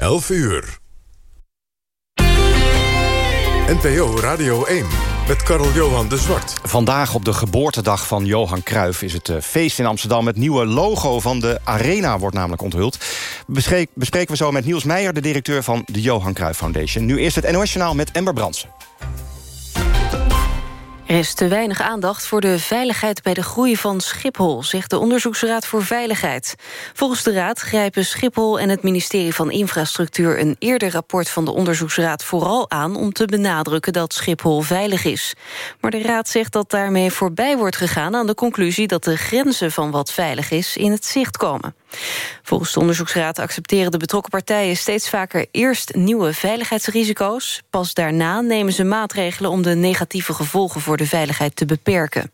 11 uur. NPO Radio 1 met Karel Johan de Zwart. Vandaag op de geboortedag van Johan Cruijff is het eh, feest in Amsterdam. Het nieuwe logo van de Arena wordt namelijk onthuld. bespreken we zo met Niels Meijer, de directeur van de Johan Cruijff Foundation. Nu eerst het NOS Journaal met Ember Brandsen. Er is te weinig aandacht voor de veiligheid bij de groei van Schiphol... zegt de Onderzoeksraad voor Veiligheid. Volgens de raad grijpen Schiphol en het ministerie van Infrastructuur... een eerder rapport van de Onderzoeksraad vooral aan... om te benadrukken dat Schiphol veilig is. Maar de raad zegt dat daarmee voorbij wordt gegaan... aan de conclusie dat de grenzen van wat veilig is in het zicht komen. Volgens de onderzoeksraad accepteren de betrokken partijen steeds vaker eerst nieuwe veiligheidsrisico's. Pas daarna nemen ze maatregelen om de negatieve gevolgen voor de veiligheid te beperken.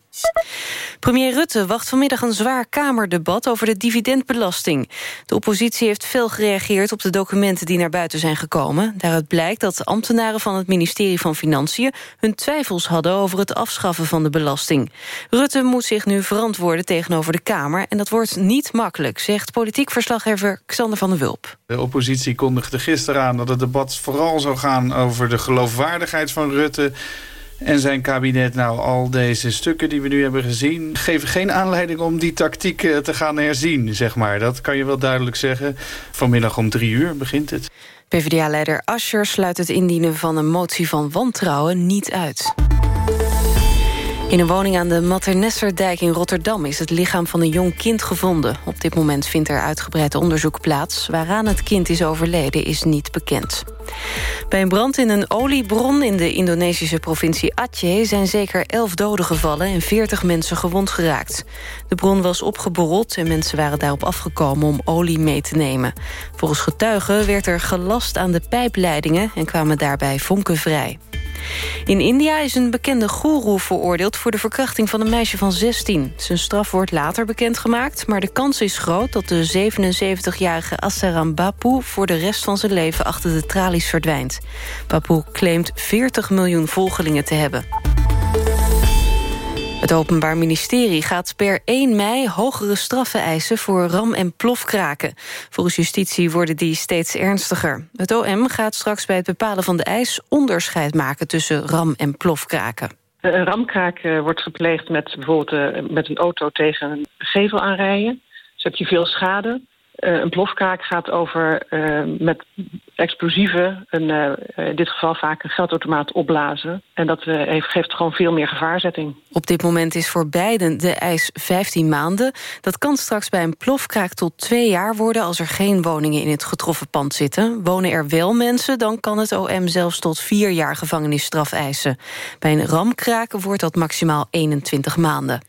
Premier Rutte wacht vanmiddag een zwaar Kamerdebat over de dividendbelasting. De oppositie heeft veel gereageerd op de documenten die naar buiten zijn gekomen. Daaruit blijkt dat ambtenaren van het ministerie van Financiën... hun twijfels hadden over het afschaffen van de belasting. Rutte moet zich nu verantwoorden tegenover de Kamer... en dat wordt niet makkelijk, zegt politiek verslaggever Xander van der Wulp. De oppositie kondigde gisteren aan dat het debat vooral zou gaan... over de geloofwaardigheid van Rutte en zijn kabinet. Nou, al deze stukken die we nu hebben gezien... geven geen aanleiding om die tactiek eh, te gaan herzien, zeg maar. Dat kan je wel duidelijk zeggen. Vanmiddag om drie uur begint het. PvdA-leider Ascher sluit het indienen van een motie van wantrouwen niet uit. In een woning aan de Maternesserdijk in Rotterdam... is het lichaam van een jong kind gevonden. Op dit moment vindt er uitgebreid onderzoek plaats. Waaraan het kind is overleden is niet bekend. Bij een brand in een oliebron in de Indonesische provincie Aceh... zijn zeker 11 doden gevallen en 40 mensen gewond geraakt. De bron was opgeborreld en mensen waren daarop afgekomen om olie mee te nemen. Volgens getuigen werd er gelast aan de pijpleidingen... en kwamen daarbij vonken vrij. In India is een bekende goeroe veroordeeld... voor de verkrachting van een meisje van 16. Zijn straf wordt later bekendgemaakt... maar de kans is groot dat de 77-jarige Asaram Bapu... voor de rest van zijn leven achter de tralies verdwijnt. Bapu claimt 40 miljoen volgelingen te hebben. Het Openbaar Ministerie gaat per 1 mei hogere straffen eisen voor ram- en plofkraken. Volgens justitie worden die steeds ernstiger. Het OM gaat straks bij het bepalen van de eis onderscheid maken tussen ram- en plofkraken. Een ramkraak eh, wordt gepleegd met bijvoorbeeld eh, met een auto tegen een gevel aanrijden. Dus heb je veel schade. Uh, een plofkraak gaat over uh, met explosieven, een, uh, in dit geval vaak een geldautomaat opblazen. En dat heeft, geeft gewoon veel meer gevaarzetting. Op dit moment is voor beiden de eis 15 maanden. Dat kan straks bij een plofkraak tot twee jaar worden... als er geen woningen in het getroffen pand zitten. Wonen er wel mensen, dan kan het OM zelfs tot vier jaar gevangenisstraf eisen. Bij een ramkraak wordt dat maximaal 21 maanden.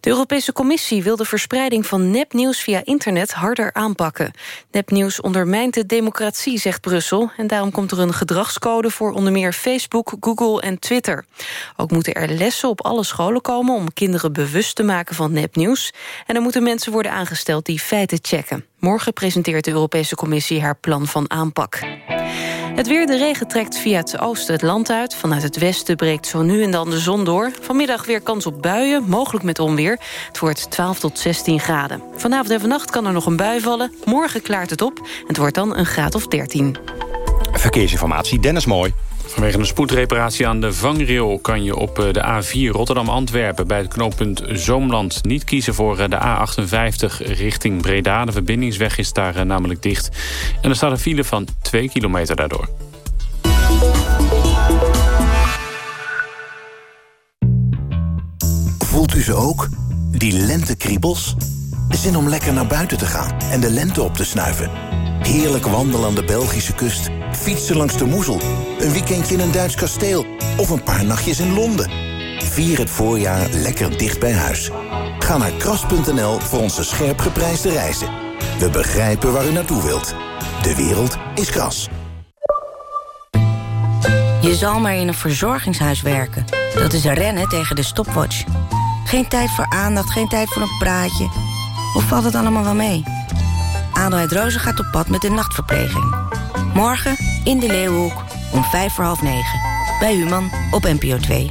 De Europese Commissie wil de verspreiding van nepnieuws via internet harder aanpakken. Nepnieuws ondermijnt de democratie, zegt Brussel... en daarom komt er een gedragscode voor onder meer Facebook, Google en Twitter. Ook moeten er lessen op alle scholen komen... om kinderen bewust te maken van nepnieuws. En er moeten mensen worden aangesteld die feiten checken. Morgen presenteert de Europese Commissie haar plan van aanpak. Het weer, de regen trekt via het oosten het land uit. Vanuit het westen breekt zo nu en dan de zon door. Vanmiddag weer kans op buien, mogelijk met onweer. Het wordt 12 tot 16 graden. Vanavond en vannacht kan er nog een bui vallen. Morgen klaart het op. Het wordt dan een graad of 13. Verkeersinformatie, Dennis Mooi. Vanwege een spoedreparatie aan de vangrail kan je op eh, de A4 Rotterdam-Antwerpen... bij het knooppunt Zoomland niet kiezen voor eh, de A58 richting Breda. De verbindingsweg is daar eh, namelijk dicht. En er staat een file van 2 kilometer daardoor. Voelt u ze ook? Die lentekriebels? Zin om lekker naar buiten te gaan en de lente op te snuiven. Heerlijk wandelen aan de Belgische kust fietsen langs de Moezel, een weekendje in een Duits kasteel of een paar nachtjes in Londen. Vier het voorjaar lekker dicht bij huis. Ga naar kras.nl voor onze scherp geprijsde reizen. We begrijpen waar u naartoe wilt. De wereld is kras. Je zal maar in een verzorgingshuis werken. Dat is rennen tegen de stopwatch. Geen tijd voor aandacht, geen tijd voor een praatje. Of valt het allemaal wel mee? Adelheid Rozen gaat op pad met de nachtverpleging. Morgen in de Leeuwenhoek om vijf voor half negen. Bij Human op NPO 2.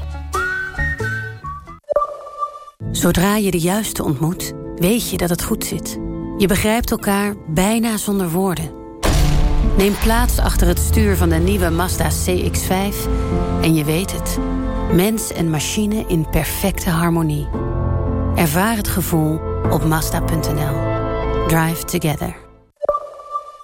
Zodra je de juiste ontmoet, weet je dat het goed zit. Je begrijpt elkaar bijna zonder woorden. Neem plaats achter het stuur van de nieuwe Mazda CX-5 en je weet het. Mens en machine in perfecte harmonie. Ervaar het gevoel op Mazda.nl. Drive together.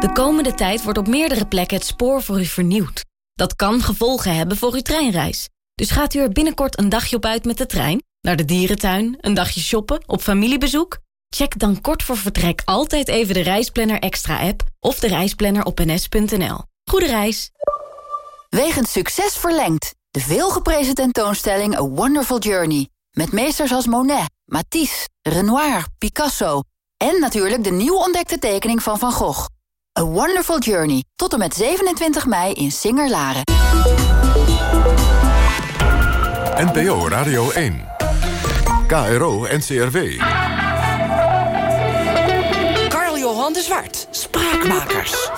de komende tijd wordt op meerdere plekken het spoor voor u vernieuwd. Dat kan gevolgen hebben voor uw treinreis. Dus gaat u er binnenkort een dagje op uit met de trein? Naar de dierentuin, een dagje shoppen, op familiebezoek? Check dan kort voor vertrek altijd even de Reisplanner Extra app of de reisplanner op ns.nl. Goede reis! Wegens succes verlengd. De veelgeprezen tentoonstelling A Wonderful Journey. Met meesters als Monet, Matisse, Renoir, Picasso... en natuurlijk de nieuw ontdekte tekening van Van Gogh. A Wonderful Journey. Tot en met 27 mei in Singer-Laren. NPO Radio 1. KRO NCRW. Johan de Zwart. Spraakmakers.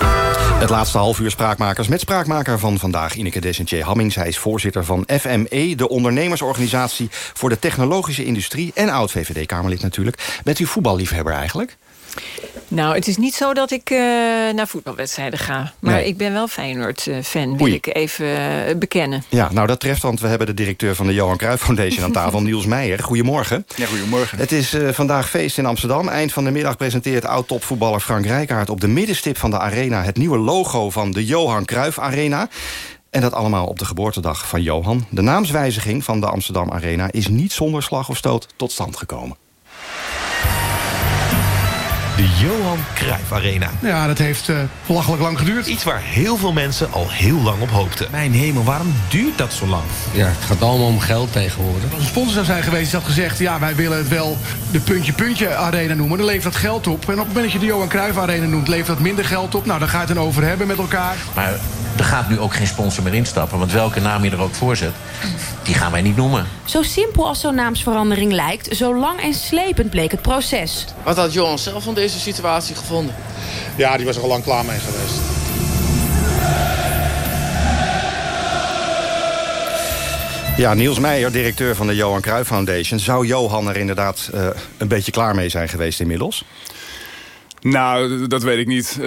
Het laatste half uur Spraakmakers met spraakmaker van vandaag... Ineke Desentier Hamming. Zij is voorzitter van FME, de ondernemersorganisatie... voor de technologische industrie en oud-VVD-Kamerlid natuurlijk. Bent u voetballiefhebber eigenlijk? Nou, het is niet zo dat ik uh, naar voetbalwedstrijden ga. Maar nee. ik ben wel Feyenoord-fan, wil ik even uh, bekennen. Ja, nou dat treft, want we hebben de directeur van de Johan Cruijff Foundation aan tafel, Niels Meijer. Goedemorgen. Ja, goedemorgen. Het is uh, vandaag feest in Amsterdam. Eind van de middag presenteert oud-topvoetballer Frank Rijkaard... op de middenstip van de arena het nieuwe logo van de Johan Cruijff Arena. En dat allemaal op de geboortedag van Johan. De naamswijziging van de Amsterdam Arena is niet zonder slag of stoot tot stand gekomen. De Johan Cruijff Arena. Ja, dat heeft uh, belachelijk lang geduurd. Iets waar heel veel mensen al heel lang op hoopten. Mijn hemel, waarom duurt dat zo lang? Ja, het gaat allemaal om geld tegenwoordig. Als een sponsor zou zijn geweest, die had gezegd... ja, wij willen het wel de puntje-puntje arena noemen. Dan levert dat geld op. En op het moment dat je de Johan Cruijff Arena noemt... levert dat minder geld op. Nou, daar ga je het dan over hebben met elkaar. Maar er gaat nu ook geen sponsor meer instappen. Want welke naam je er ook voor zet, die gaan wij niet noemen. Zo simpel als zo'n naamsverandering lijkt... zo lang en slepend bleek het proces. Wat had Johan zelf van deze situatie gevonden? Ja, die was er al lang klaar mee geweest. Ja, Niels Meijer, directeur van de Johan Cruijff Foundation. Zou Johan er inderdaad uh, een beetje klaar mee zijn geweest inmiddels? Nou, dat weet ik niet. Uh,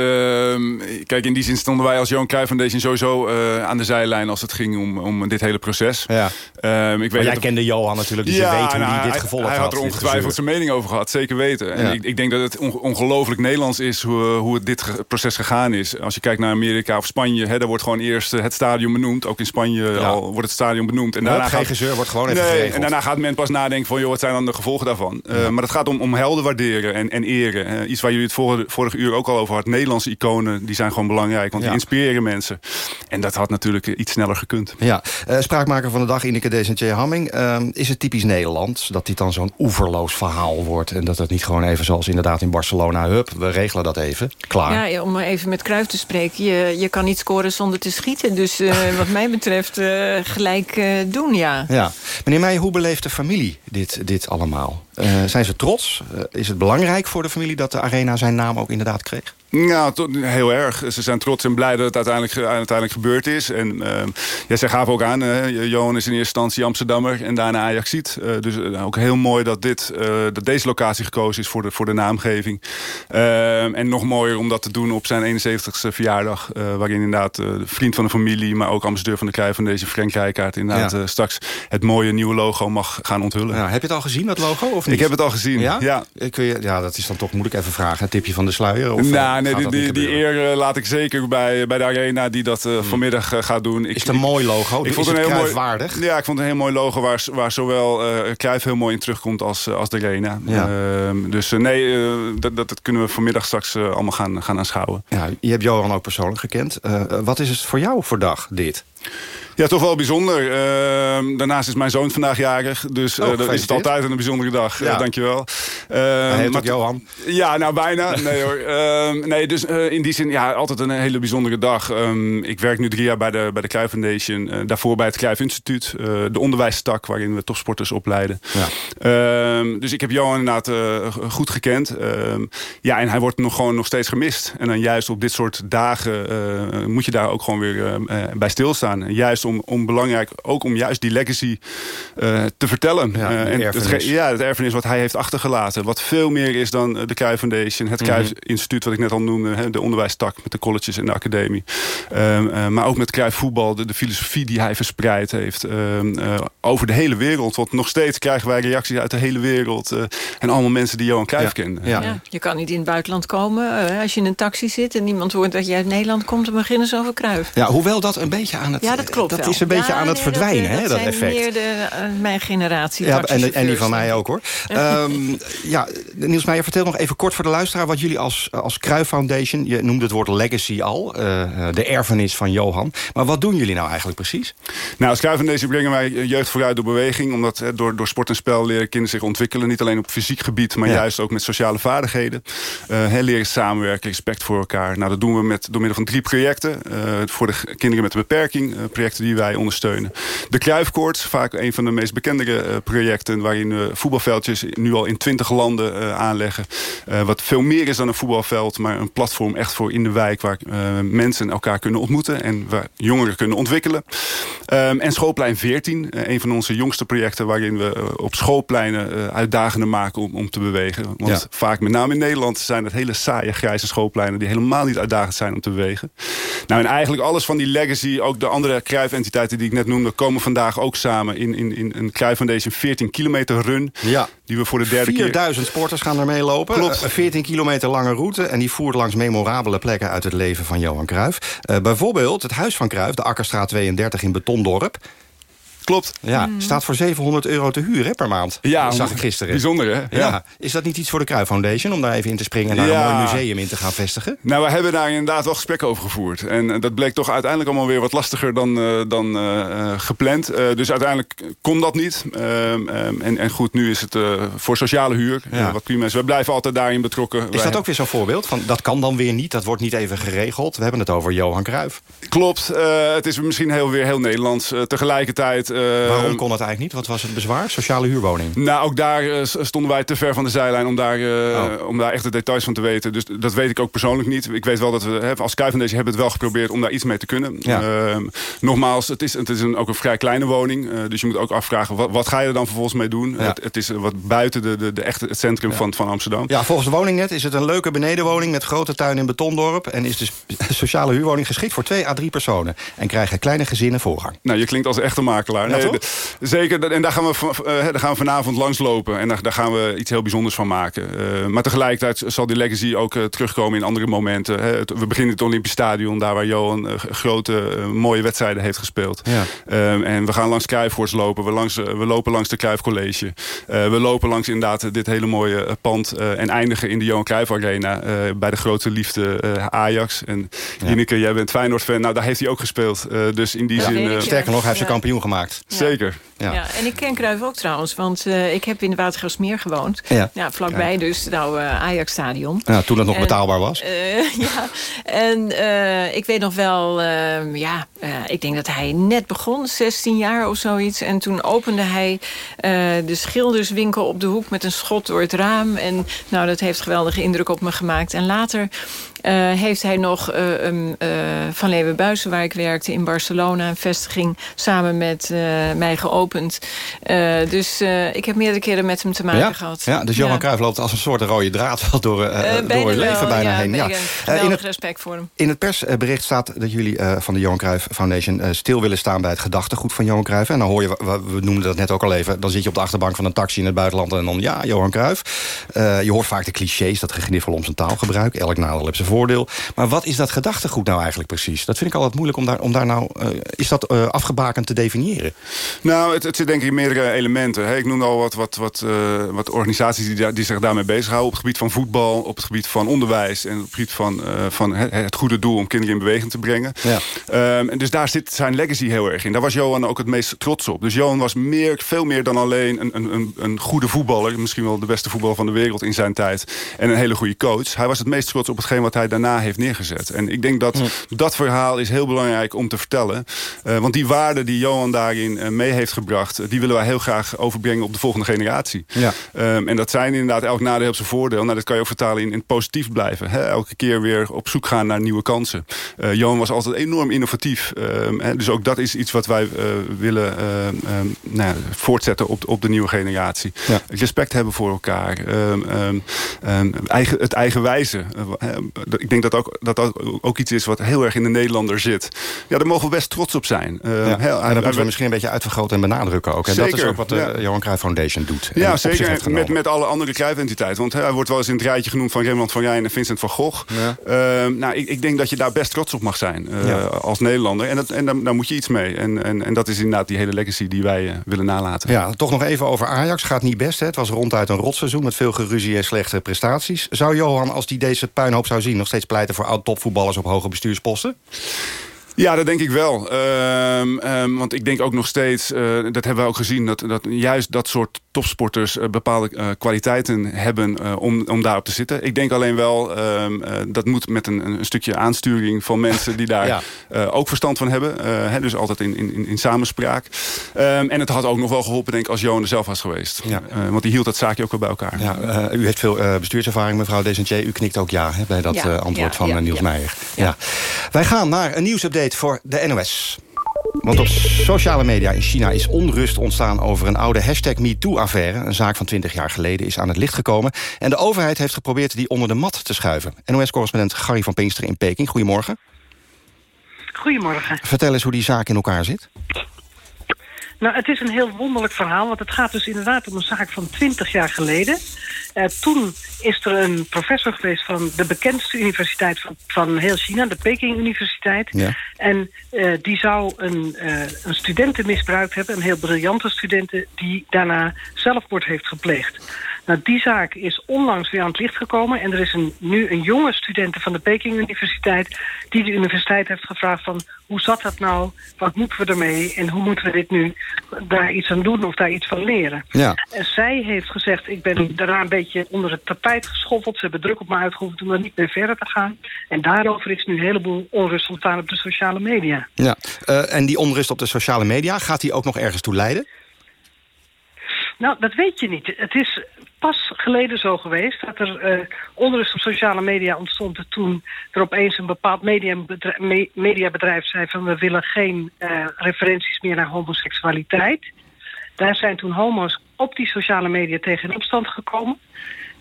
kijk, in die zin stonden wij als Johan Cruijff Foundation sowieso uh, aan de zijlijn als het ging om, om dit hele proces. Ja. Uh, ik weet maar jij kende Johan natuurlijk, dus ja, je weet hoe nou, hij dit gevolgd had. Hij had er ongetwijfeld zijn mening over gehad, zeker weten. Ja. En ik, ik, denk dat het on ongelooflijk Nederlands is hoe, hoe het dit proces gegaan is. Als je kijkt naar Amerika of Spanje, hè, daar wordt gewoon eerst het stadion benoemd. Ook in Spanje ja. al wordt het stadion benoemd. En daarna gaat... gezeur wordt gewoon even nee, geregeld. En daarna gaat men pas nadenken van, joh, wat zijn dan de gevolgen daarvan? Ja. Maar het gaat om, om helden waarderen en, en eren. iets waar jullie het vorige, vorige uur ook al over had. Nederlandse iconen, die zijn gewoon belangrijk. Want die inspireren mensen. En dat had natuurlijk iets sneller gekund. Ja, uh, spraakmaker van de dag, Ineke Desentje Hamming. Uh, is het typisch Nederlands dat dit dan zo'n oeverloos verhaal wordt? En dat het niet gewoon even zoals inderdaad in Barcelona... hup, we regelen dat even, klaar. Ja, om even met Kruif te spreken. Je, je kan niet scoren zonder te schieten. Dus uh, wat mij betreft gelijk doen, ja. ja. Meneer Meijer, hoe beleeft de familie dit, dit allemaal? Uh, zijn ze trots? Uh, is het belangrijk voor de familie dat de Arena zijn naam ook inderdaad kreeg? Ja, heel erg. Ze zijn trots en blij dat het uiteindelijk, uiteindelijk gebeurd is. En uh, ja, zij gaven ook aan, uh, Johan is in eerste instantie Amsterdammer en daarna Ajaxiet. Uh, dus ook heel mooi dat, dit, dat deze locatie gekozen is voor de, voor de naamgeving. en nog mooier om dat te doen op zijn 71ste verjaardag. waarin inderdaad de vriend van de familie, maar ook ambassadeur van de Kruijf van deze Frank Rijkaard inderdaad ja. straks het mooie nieuwe logo mag gaan onthullen. Ja, heb je het al gezien, dat logo? Of niet? Ik heb het al gezien, ja. Ja, ja dat is dan toch moeilijk even vragen. Een tipje van de sluier? Of, nou, nee, die, die, die eer uh, laat ik zeker bij, bij de Arena die dat uh, vanmiddag uh, gaat doen. Ik, is het een mooi logo? Ik vond het een heel mooi, waardig? Ja, ik vond het een heel mooi logo waar, waar zowel Cruijff heel mooi in terugkomt als, als de Arena. Ja. Ehm, dus nee, dat, dat, dat, kunnen we vanmiddag straks allemaal gaan, gaan aanschouwen. Ja, je hebt Johan ook persoonlijk gekend. wat is het voor jou voor dag, dit? Ja, toch wel bijzonder. Uh, daarnaast is mijn zoon vandaag jarig. Dus uh, dan is het altijd een bijzondere dag. Ja. Uh, dankjewel. Hij heet maar, Johan. Ja, nou bijna. Nee hoor. Ehm, nee, dus in die zin ja, altijd een hele bijzondere dag. Um, ik werk nu drie jaar bij de, bij de Cruijff Foundation. daarvoor bij het Cruijff Instituut. de onderwijstak waarin we topsporters opleiden. Ja. Ehm, dus ik heb Johan inderdaad goed gekend. ja, en hij wordt nog gewoon nog steeds gemist. En dan juist op dit soort dagen moet je daar ook gewoon weer bij stilstaan. En juist om, om belangrijk, ook om juist die legacy uh, te vertellen. Ja, uh, en het, ja, het erfenis wat hij heeft achtergelaten. Wat veel meer is dan de Cruijff Foundation, het Cruijff mm -hmm. Instituut wat ik net al noemde, hè, de onderwijstak met de colleges en de academie. Um, uh, maar ook met Cruijff voetbal, de, de, filosofie die hij verspreid heeft um, over de hele wereld. Want nog steeds krijgen wij reacties uit de hele wereld en allemaal mensen die Johan Cruijff ja. kennen. Ja. je kan niet in het buitenland komen als je in een taxi zit en niemand hoort dat je uit Nederland komt, dan beginnen ze over Cruijff. Ja, hoewel dat een beetje aan het ja, dat klopt dat is een beetje aan het verdwijnen, dat, hè, dat, dat effect. meer de, uh, mijn generatie. Ja, en, en die van mij ook, hoor. um, ja, Niels Meijer, vertel nog even kort voor de luisteraar... wat jullie als, als Cruijff Foundation... je noemde het woord legacy al, uh, de erfenis van Johan. Maar wat doen jullie nou eigenlijk precies? Nou, als Cruijff Foundation brengen wij jeugd vooruit door beweging. Omdat hè, door, door sport en spel leren kinderen zich ontwikkelen. Niet alleen op fysiek gebied, maar ja. juist ook met sociale vaardigheden. Uh, leren samenwerken, respect voor elkaar. Nou, dat doen we met, door middel van drie projecten. voor de kinderen met een beperking. Projecten die wij ondersteunen. De Kruifkoorts, vaak een van de meest bekende uh, projecten... waarin we voetbalveldjes nu al in twintig landen aanleggen. Wat veel meer is dan een voetbalveld, maar een platform echt voor in de wijk... waar mensen elkaar kunnen ontmoeten en waar jongeren kunnen ontwikkelen. Um, en Schoolplein 14, een van onze jongste projecten... waarin we op schoolpleinen uitdagender maken om, om te bewegen. Want ja. vaak, met name in Nederland, zijn het hele saaie grijze schoolpleinen... die helemaal niet uitdagend zijn om te bewegen. Nou, en eigenlijk alles van die legacy, ook de andere Cruijff-entiteiten die ik net noemde... komen vandaag ook samen in, in, in een Cruijff Foundation 14 kilometer run. Ja. Die we voor de derde 4000 keer... 4000 sporters gaan ermee lopen. Klopt. Uh, 14 kilometer lange route. En die voert langs memorabele plekken uit het leven van Johan Cruijff. Uh, bijvoorbeeld het huis van Cruijff, de Akkerstraat 32 in Betondorp. Klopt. Ja, staat voor 700 euro te huur hè, per maand. Ja, dat zag ik gisteren. Bijzonder, hè? Ja. ja. Is dat niet iets voor de Cruijff Foundation... om daar even in te springen en daar ja. een mooi museum in te gaan vestigen? Nou, we hebben daar inderdaad wel gesprekken over gevoerd. En dat bleek toch uiteindelijk allemaal weer wat lastiger dan, uh, dan uh, gepland. Uh, dus uiteindelijk kon dat niet. Um, en, en goed, nu is het voor sociale huur. Ja. wat prima is. We blijven altijd daarin betrokken. Is dat ook weer zo'n voorbeeld? Van, dat kan dan weer niet, dat wordt niet even geregeld. We hebben het over Johan Cruijff. Klopt. het is misschien heel, weer heel Nederlands. tegelijkertijd... Waarom kon dat eigenlijk niet? Wat was het bezwaar? Sociale huurwoning? Nou, ook daar uh, stonden wij te ver van de zijlijn om daar, uh, oh. om daar echt de details van te weten. Dus dat weet ik ook persoonlijk niet. Ik weet wel dat we hè, als Kuif deze hebben het wel geprobeerd om daar iets mee te kunnen. Ja. Uh, nogmaals, het is, het is een, ook een vrij kleine woning. dus je moet ook afvragen, wat, wat ga je er dan vervolgens mee doen? Ja. Het, het, is wat buiten de, de, de echte, het centrum ja. van, van Amsterdam. Ja, volgens de woningnet is het een leuke benedenwoning met grote tuin in Betondorp. En is dus sociale huurwoning geschikt voor twee à drie personen. En krijgen kleine gezinnen voorrang. Nou, je klinkt als echte makelaar. Ja, nee, de, zeker, en daar gaan, we, uh, daar gaan we vanavond langslopen. En daar, daar gaan we iets heel bijzonders van maken. Uh, maar tegelijkertijd zal die legacy ook uh, terugkomen in andere momenten. Hè. We beginnen het Olympisch Stadion. Daar waar Johan grote, mooie wedstrijden heeft gespeeld. Ja. en we gaan langs Kruifvoorts lopen. We, langs, we lopen langs de Kruif College. we lopen langs inderdaad dit hele mooie pand. en eindigen in de Johan Cruijff Arena. bij de grote liefde Ajax. En Ja. Ineke, jij bent Feyenoord-fan. Nou, daar heeft hij ook gespeeld. dus in die Ja. zin... Sterker nog, hij heeft zijn Ja. kampioen gemaakt. Zeker. Ja. Ja, en ik ken Cruijff ook trouwens, want uh, ik heb in de Watergraafsmeer gewoond. Ja. vlakbij dus het oude Ajax-stadion. Ja, toen het nog En, betaalbaar was. Uh, ja, en uh, ik weet nog wel, ja, ik denk dat hij net begon, 16 jaar of zoiets. En toen opende hij de schilderswinkel op de hoek met een schot door het raam. En nou, dat heeft geweldige indruk op me gemaakt. En later uh, heeft hij nog um, Van Leeuwenbuizen, waar ik werkte in Barcelona... een vestiging samen met mij geopend. dus ik heb meerdere keren met hem te maken ja? gehad. Ja, dus Johan ja. Cruijff loopt als een soort rode draad wel door, door het leven bijna ja, heen. Ja. in het respect voor hem. In het persbericht staat dat jullie van de Johan Cruijff Foundation... stil willen staan bij het gedachtegoed van Johan Cruijff. En dan hoor je, we, we noemden dat net ook al even... dan zit je op de achterbank van een taxi in het buitenland... en dan ja, Johan Cruijff. je hoort vaak de clichés, dat gegniffel om zijn taalgebruik. Elk nadeel heeft zijn voordeel. Maar wat is dat gedachtegoed nou eigenlijk precies? Dat vind ik altijd moeilijk om daar, om daar nou... Uh, is dat uh, afgebakend te definiëren? Nou, het, het zit denk ik in meerdere elementen. Hè. Ik noemde al wat, wat, wat, uh, wat organisaties die, die zich daarmee bezighouden... op het gebied van voetbal, op het gebied van onderwijs... en op het gebied van, van het, het, goede doel om kinderen in beweging te brengen. Ja. Um, en dus daar zit zijn legacy heel erg in. Daar was Johan ook het meest trots op. Dus Johan was meer, veel meer dan alleen een, een, een goede voetballer. Misschien wel de beste voetballer van de wereld in zijn tijd. En een hele goede coach. Hij was het meest trots op hetgeen wat hij daarna heeft neergezet. En ik denk dat dat verhaal is heel belangrijk om te vertellen. Uh, want die waarden die Johan daarin uh, mee heeft gebracht... Uh, die willen wij heel graag overbrengen op de volgende generatie. Ja. Um, en dat zijn inderdaad elk nadeel op zijn voordeel. Nou, dat kan je ook vertalen in, in positief blijven. Hè? Elke keer weer op zoek gaan naar nieuwe kansen. Johan was altijd enorm innovatief. Um, dus ook dat is iets wat wij willen um, nou, voortzetten op, op de nieuwe generatie. Ja. Respect hebben voor elkaar. eigen, het eigen wijze. Ik denk dat ook, dat dat ook iets is wat heel erg in de Nederlander zit. Ja, daar mogen we best trots op zijn. Uh, ja, heel, en dat moeten we misschien een beetje uitvergroten en benadrukken ook. En zeker, dat is ook wat de ja. Johan Cruijff Foundation doet. Ja, zeker. Met, met alle andere Cruijff-entiteiten. Want hij wordt wel eens in het rijtje genoemd van Rembrandt van Rijn en Vincent van Gogh. Ja. Uh, nou, ik, ik, denk dat je daar best trots op mag zijn uh, als Nederlander. En, dat, en daar, daar, moet je iets mee. En, en, en dat is inderdaad die hele legacy die wij willen nalaten. Ja, toch nog even over Ajax. Gaat niet best. Hè? Het was ronduit een rotseizoen met veel geruzie en slechte prestaties. Zou Johan, als hij deze puinhoop zou zien... nog steeds pleiten voor oud-topvoetballers op hoge bestuursposten? Ja, dat denk ik wel. Um, um, want ik denk ook nog steeds, uh, dat hebben we ook gezien... dat, dat juist dat soort topsporters uh, bepaalde uh, kwaliteiten hebben om, om daarop te zitten. Ik denk alleen wel, um, dat moet met een, een, stukje aansturing van mensen... die daar ja. ook verstand van hebben. Hè, dus altijd in, in, in samenspraak. en het had ook nog wel geholpen, denk ik, als Johan er zelf was geweest. Ja. want die hield dat zaakje ook wel bij elkaar. Ja, u heeft veel bestuurservaring, mevrouw Desentier. U knikt ook ja hè, bij dat ja. antwoord van Niels Meijer. Ja. Wij gaan naar een nieuwsupdate voor de NOS. Want op sociale media in China is onrust ontstaan over een oude hashtag MeToo-affaire. Een zaak van 20 jaar geleden is aan het licht gekomen. En de overheid heeft geprobeerd die onder de mat te schuiven. NOS-correspondent Gary van Pinkster in Peking. Goedemorgen. Goedemorgen. Vertel eens hoe die zaak in elkaar zit. Nou, het is een heel wonderlijk verhaal, want het gaat dus inderdaad om een zaak van 20 jaar geleden. Uh, toen is er een professor geweest van de bekendste universiteit van, van heel China, de Peking Universiteit. Ja. En uh, die zou een, uh, een studenten misbruikt hebben, een heel briljante studenten, die daarna zelfmoord heeft gepleegd. Nou, die zaak is onlangs weer aan het licht gekomen. En er is een, nu een jonge student van de Peking Universiteit... die de universiteit heeft gevraagd van... hoe zat dat nou, wat moeten we ermee... en hoe moeten we dit nu daar iets aan doen of daar iets van leren. Ja. En zij heeft gezegd, ik ben daarna een beetje onder het tapijt geschoffeld. Ze hebben druk op me uitgeoefend om er niet meer verder te gaan. En daarover is nu een heleboel onrust ontstaan op de sociale media. Ja, uh, en die onrust op de sociale media, gaat die ook nog ergens toe leiden? Nou, dat weet je niet. Het is pas geleden zo geweest dat er uh, onrust op sociale media ontstond... toen er opeens een bepaald mediabedrijf, zei... van we willen geen uh, referenties meer naar homoseksualiteit. Daar zijn toen homo's op die sociale media tegen opstand gekomen.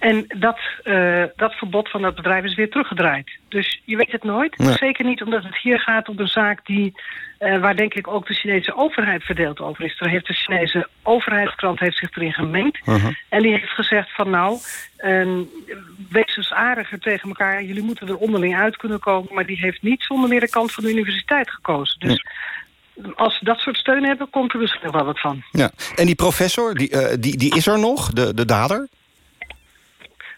En dat, uh, dat verbod van dat bedrijf is weer teruggedraaid. Dus je weet het nooit. Nee. Zeker niet omdat het hier gaat om een zaak die, uh, waar denk ik ook de Chinese overheid verdeeld over is. Er heeft de Chinese overheidskrant heeft zich erin gemengd. Uh -huh. En die heeft gezegd van nou, uh, wees dus aardiger tegen elkaar. Jullie moeten er onderling uit kunnen komen. Maar die heeft niet zonder meer de kant van de universiteit gekozen. Dus... Nee als ze dat soort steun hebben, komt er misschien wel wat van. Ja. En die professor, die, uh, die, die is er nog, de, de dader?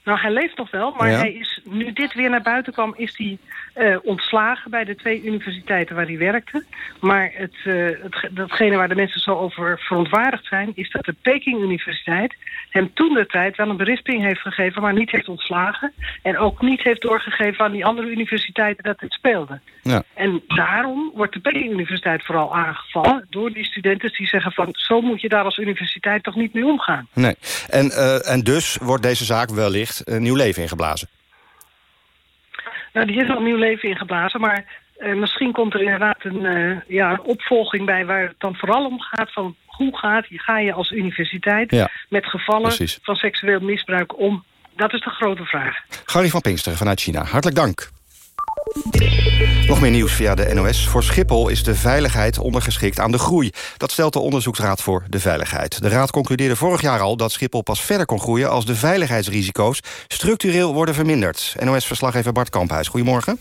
Nou, hij leeft nog wel, maar ja. hij is, nu dit weer naar buiten kwam... is hij uh, ontslagen bij de twee universiteiten waar hij werkte. Maar het, uh, het, datgene waar de mensen zo over verontwaardigd zijn... is dat de Peking Universiteit hem toen de tijd wel een berisping heeft gegeven... maar niet heeft ontslagen. En ook niet heeft doorgegeven aan die andere universiteiten dat het speelde. Ja. En daarom wordt de Peking Universiteit vooral aangevallen... door die studenten die zeggen van... zo moet je daar als universiteit toch niet mee omgaan. Nee. En, uh, en dus wordt deze zaak wellicht een nieuw leven ingeblazen? Nou, die is al een nieuw leven ingeblazen, maar uh, misschien komt er inderdaad een, uh, ja, een opvolging bij... waar het dan vooral om gaat van hoe gaat, ga je als universiteit... Ja, met gevallen precies. van seksueel misbruik om? Dat is de grote vraag. Gary van Pinkster vanuit China, hartelijk dank. Nog meer nieuws via de NOS. Voor Schiphol is de veiligheid ondergeschikt aan de groei. Dat stelt de Onderzoeksraad voor de Veiligheid. De raad concludeerde vorig jaar al dat Schiphol pas verder kon groeien... als de veiligheidsrisico's structureel worden verminderd. NOS-verslaggever Bart Kamphuis, goedemorgen.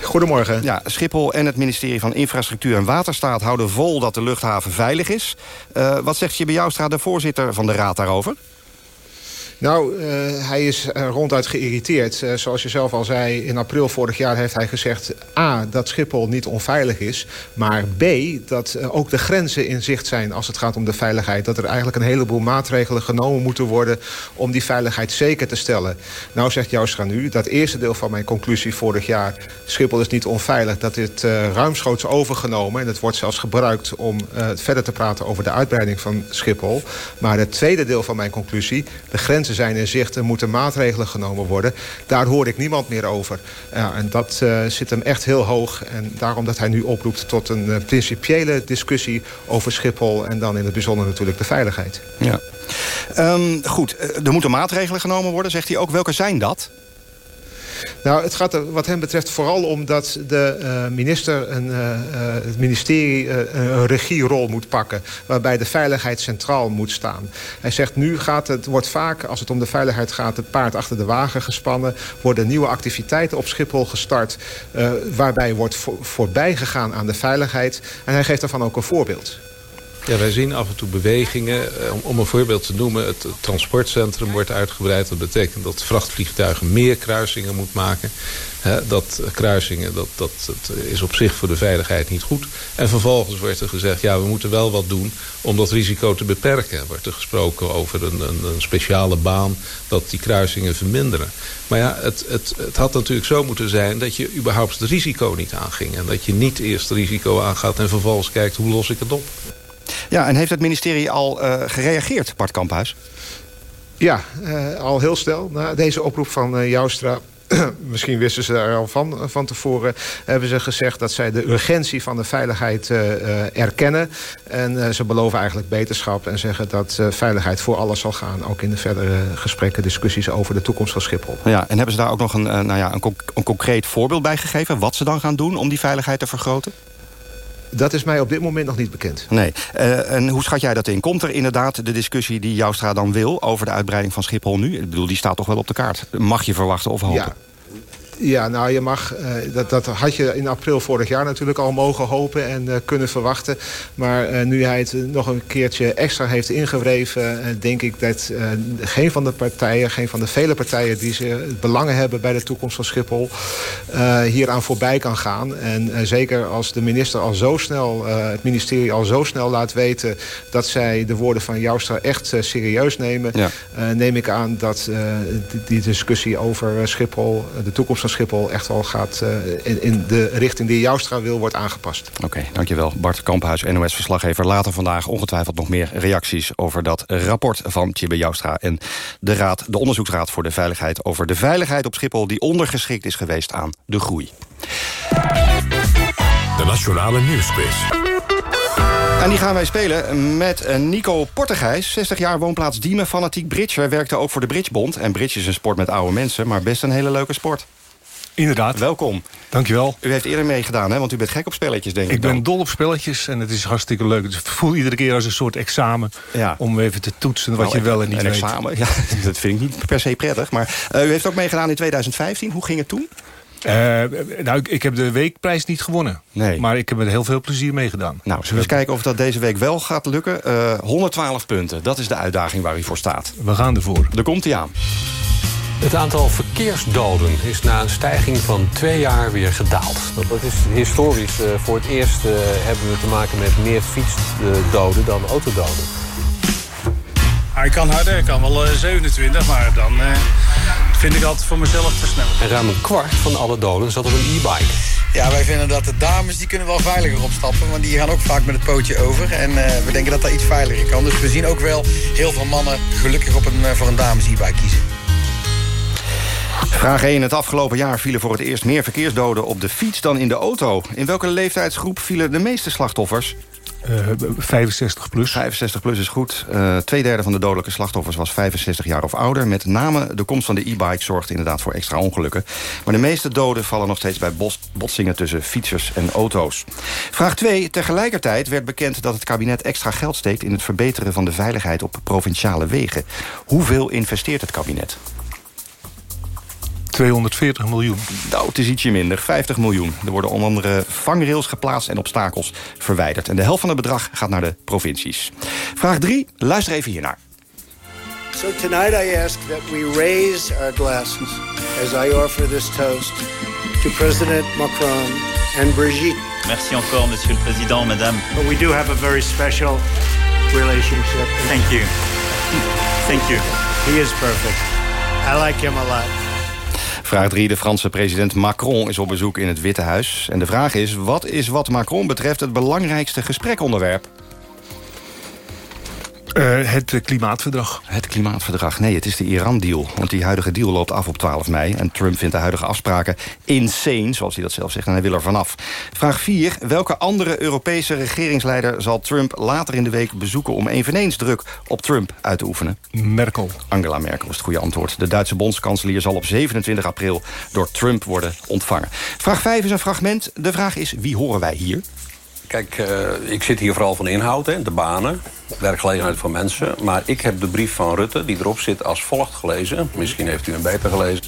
Goedemorgen. Ja, Schiphol en het ministerie van Infrastructuur en Waterstaat... houden vol dat de luchthaven veilig is. Uh, wat zegt je bij Joustra, de voorzitter van de raad, daarover? Nou, uh, hij is ronduit geïrriteerd. Uh, zoals je zelf al zei, in april vorig jaar heeft hij gezegd... A, dat Schiphol niet onveilig is. Maar B, dat ook de grenzen in zicht zijn als het gaat om de veiligheid. Dat er eigenlijk een heleboel maatregelen genomen moeten worden... om die veiligheid zeker te stellen. Nou zegt Joustra nu, dat eerste deel van mijn conclusie vorig jaar... Schiphol is niet onveilig, dat dit ruimschoots overgenomen... en het wordt zelfs gebruikt om verder te praten over de uitbreiding van Schiphol. Maar het tweede deel van mijn conclusie, de grenzen zijn in zicht. Er moeten maatregelen genomen worden. Daar hoor ik niemand meer over. Ja, en dat uh, zit hem echt heel hoog. En daarom dat hij nu oproept tot een uh, principiële discussie over Schiphol... en dan in het bijzonder natuurlijk de veiligheid. Ja. Um, goed, er moeten maatregelen genomen worden, zegt hij ook. Welke zijn dat? Nou, het gaat er wat hem betreft vooral om dat de uh, minister een, uh, uh, het ministerie een regierol moet pakken. Waarbij de veiligheid centraal moet staan. Hij zegt nu gaat het, wordt vaak, als het om de veiligheid gaat, het paard achter de wagen gespannen. Worden nieuwe activiteiten op Schiphol gestart. waarbij wordt voor, voorbij gegaan aan de veiligheid. En hij geeft daarvan ook een voorbeeld. Ja, wij zien af en toe bewegingen. Om een voorbeeld te noemen, het transportcentrum wordt uitgebreid. Dat betekent dat vrachtvliegtuigen meer kruisingen moet maken. dat kruisingen, dat, dat, dat is op zich voor de veiligheid niet goed. En vervolgens wordt er gezegd, ja, we moeten wel wat doen om dat risico te beperken. Wordt er gesproken over een, een, een speciale baan dat die kruisingen verminderen. Maar ja, het, het, het had natuurlijk zo moeten zijn dat je überhaupt het risico niet aanging. En dat je niet eerst het risico aangaat en vervolgens kijkt hoe los ik het op. Ja, en heeft het ministerie al uh, gereageerd, Bart Kamphuis? Ja, uh, al heel snel. Na deze oproep van uh, Joustra misschien wisten ze daar al van, van tevoren... hebben ze gezegd dat zij de urgentie van de veiligheid uh, erkennen. En uh, ze beloven eigenlijk beterschap en zeggen dat uh, veiligheid voor alles zal gaan. Ook in de verdere gesprekken, discussies over de toekomst van Schiphol. Ja, en hebben ze daar ook nog een, nou ja, een, conc een concreet voorbeeld bij gegeven... wat ze dan gaan doen om die veiligheid te vergroten? Dat is mij op dit moment nog niet bekend. Nee. Uh, en hoe schat jij dat in? Komt er inderdaad de discussie die Joustra dan wil... over de uitbreiding van Schiphol nu? Ik bedoel, die staat toch wel op de kaart. Mag je verwachten of hopen? Ja. Ja, nou, je mag, uh, dat, dat had je in april vorig jaar natuurlijk al mogen hopen en uh, kunnen verwachten. Maar uh, nu hij het nog een keertje extra heeft ingewreven... denk ik dat geen van de partijen, geen van de vele partijen... die ze belangen hebben bij de toekomst van Schiphol... hieraan voorbij kan gaan. En zeker als de minister al zo snel, het ministerie al zo snel laat weten... dat zij de woorden van Joustra echt serieus nemen... Ja. neem ik aan dat die, die discussie over Schiphol, de toekomst van Schiphol echt wel gaat uh, in, in, de richting die Joustra wil, wordt aangepast. Oké, okay, dankjewel. Bart Kamphuis, NOS-verslaggever. Later vandaag ongetwijfeld nog meer reacties over dat rapport van Tjibbe Joustra en de, raad, de Onderzoeksraad voor de Veiligheid over de veiligheid op Schiphol die ondergeschikt is geweest aan de groei. De Nationale Nieuwsquiz. En die gaan wij spelen met Nico Portegijs. 60 jaar woonplaats Diemen, fanatiek bridge. Hij werkte ook voor de Bridgebond. En bridge is een sport met oude mensen, maar best een hele leuke sport. Inderdaad. Welkom. Dankjewel. U heeft eerder meegedaan, hè? want u bent gek op spelletjes, denk ik. Ik ben dol op spelletjes en het is hartstikke leuk. Het voelt iedere keer als een soort examen... Ja. om even te toetsen wat nou, je wel en niet een weet. examen, ja, dat vind ik niet per se prettig. Maar uh, u heeft ook meegedaan in 2015. Hoe ging het toen? Uh, nou, ik, ik, heb de weekprijs niet gewonnen. Nee. Maar ik heb met heel veel plezier meegedaan. Nou, zullen we eens kijken of dat deze week wel gaat lukken? Uh, 112 punten, dat is de uitdaging waar u voor staat. We gaan ervoor. Er komt hij aan. Het aantal verkeersdoden is na een stijging van twee jaar weer gedaald. Dat is historisch. Uh, voor het eerst uh, hebben we te maken met meer fietsdoden dan autododen. Hij kan harder, hij kan wel uh, 27, maar dan vind ik altijd voor mezelf te snel. En ruim een kwart van alle doden zat op een e-bike. Ja, wij vinden dat de dames die kunnen wel veiliger opstappen. Want die gaan ook vaak met het pootje over. En uh, we denken dat dat iets veiliger kan. Dus we zien ook wel heel veel mannen gelukkig op een, voor een dames e-bike kiezen. Vraag 1. Het afgelopen jaar vielen voor het eerst meer verkeersdoden op de fiets dan in de auto. In welke leeftijdsgroep vielen de meeste slachtoffers? Uh, 65 plus. 65 plus is goed. Uh, tweederde van de dodelijke slachtoffers was 65 jaar of ouder. Met name de komst van de e-bike zorgt inderdaad voor extra ongelukken. Maar de meeste doden vallen nog steeds bij botsingen tussen fietsers en auto's. Vraag 2. Tegelijkertijd werd bekend dat het kabinet extra geld steekt... in het verbeteren van de veiligheid op provinciale wegen. Hoeveel investeert het kabinet? 240 miljoen. Nou, het is ietsje minder, 50 miljoen. Er worden onder andere vangrails geplaatst en obstakels verwijderd. En de helft van het bedrag gaat naar de provincies. Vraag 3, luister even hiernaar. So tonight I ask that we raise our glasses as I offer this toast to President Macron and Brigitte. Merci encore, Monsieur le Président, Madame. But we do have a very special relationship. Thank you. Thank you. He is perfect. I like him a lot. Vraag 3. De Franse president Macron is op bezoek in het Witte Huis. En de vraag is, wat is wat Macron betreft het belangrijkste gesprekonderwerp? Uh, het klimaatverdrag. Het klimaatverdrag. Nee, het is de Iran-deal. Want die huidige deal loopt af op 12 mei. En Trump vindt de huidige afspraken insane, zoals hij dat zelf zegt. En hij wil er vanaf. Vraag 4. Welke andere Europese regeringsleider zal Trump later in de week bezoeken... om eveneens druk op Trump uit te oefenen? Merkel. Angela Merkel is het goede antwoord. De Duitse bondskanselier zal op 27 april door Trump worden ontvangen. Vraag 5 is een fragment. De vraag is, wie horen wij hier? Kijk, uh, ik zit hier vooral van de inhoud, hè, de banen, werkgelegenheid van mensen. Maar ik heb de brief van Rutte, die erop zit, als volgt gelezen. Misschien heeft u hem beter gelezen.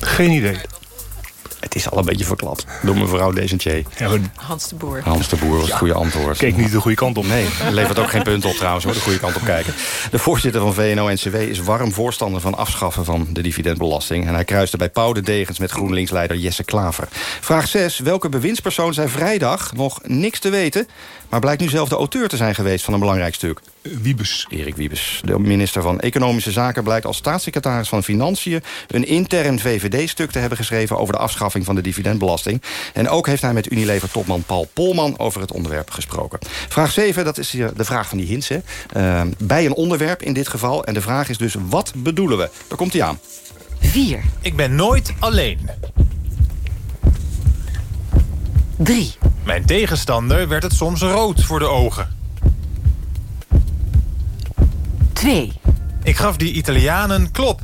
Geen idee. Het is al een beetje verklapt door mevrouw Desentier. Ja, Hans de Boer. Hans de Boer was het goede antwoord. Keek niet de goede kant op. Nee, levert ook geen punt op trouwens, hoor, de goede kant op kijken. De voorzitter van VNO-NCW is warm voorstander van afschaffen van de dividendbelasting. En hij kruiste bij Pauw de Degens met GroenLinks-leider Jesse Klaver. Vraag 6. Welke bewindspersoon zei vrijdag nog niks te weten... maar blijkt nu zelf de auteur te zijn geweest van een belangrijk stuk? Wiebes. Erik Wiebes. De minister van Economische Zaken blijkt als staatssecretaris van Financiën... een intern VVD-stuk te hebben geschreven over de afschaffing van de dividendbelasting. En ook heeft hij met Unilever-topman Paul Polman over het onderwerp gesproken. Vraag 7, dat is de vraag van die hints. Hè. Uh, bij een onderwerp in dit geval. En de vraag is dus, wat bedoelen we? Daar komt hij aan. 4. Ik ben nooit alleen. 3. Mijn tegenstander werd het soms rood voor de ogen. 2. Ik gaf die Italianen klop.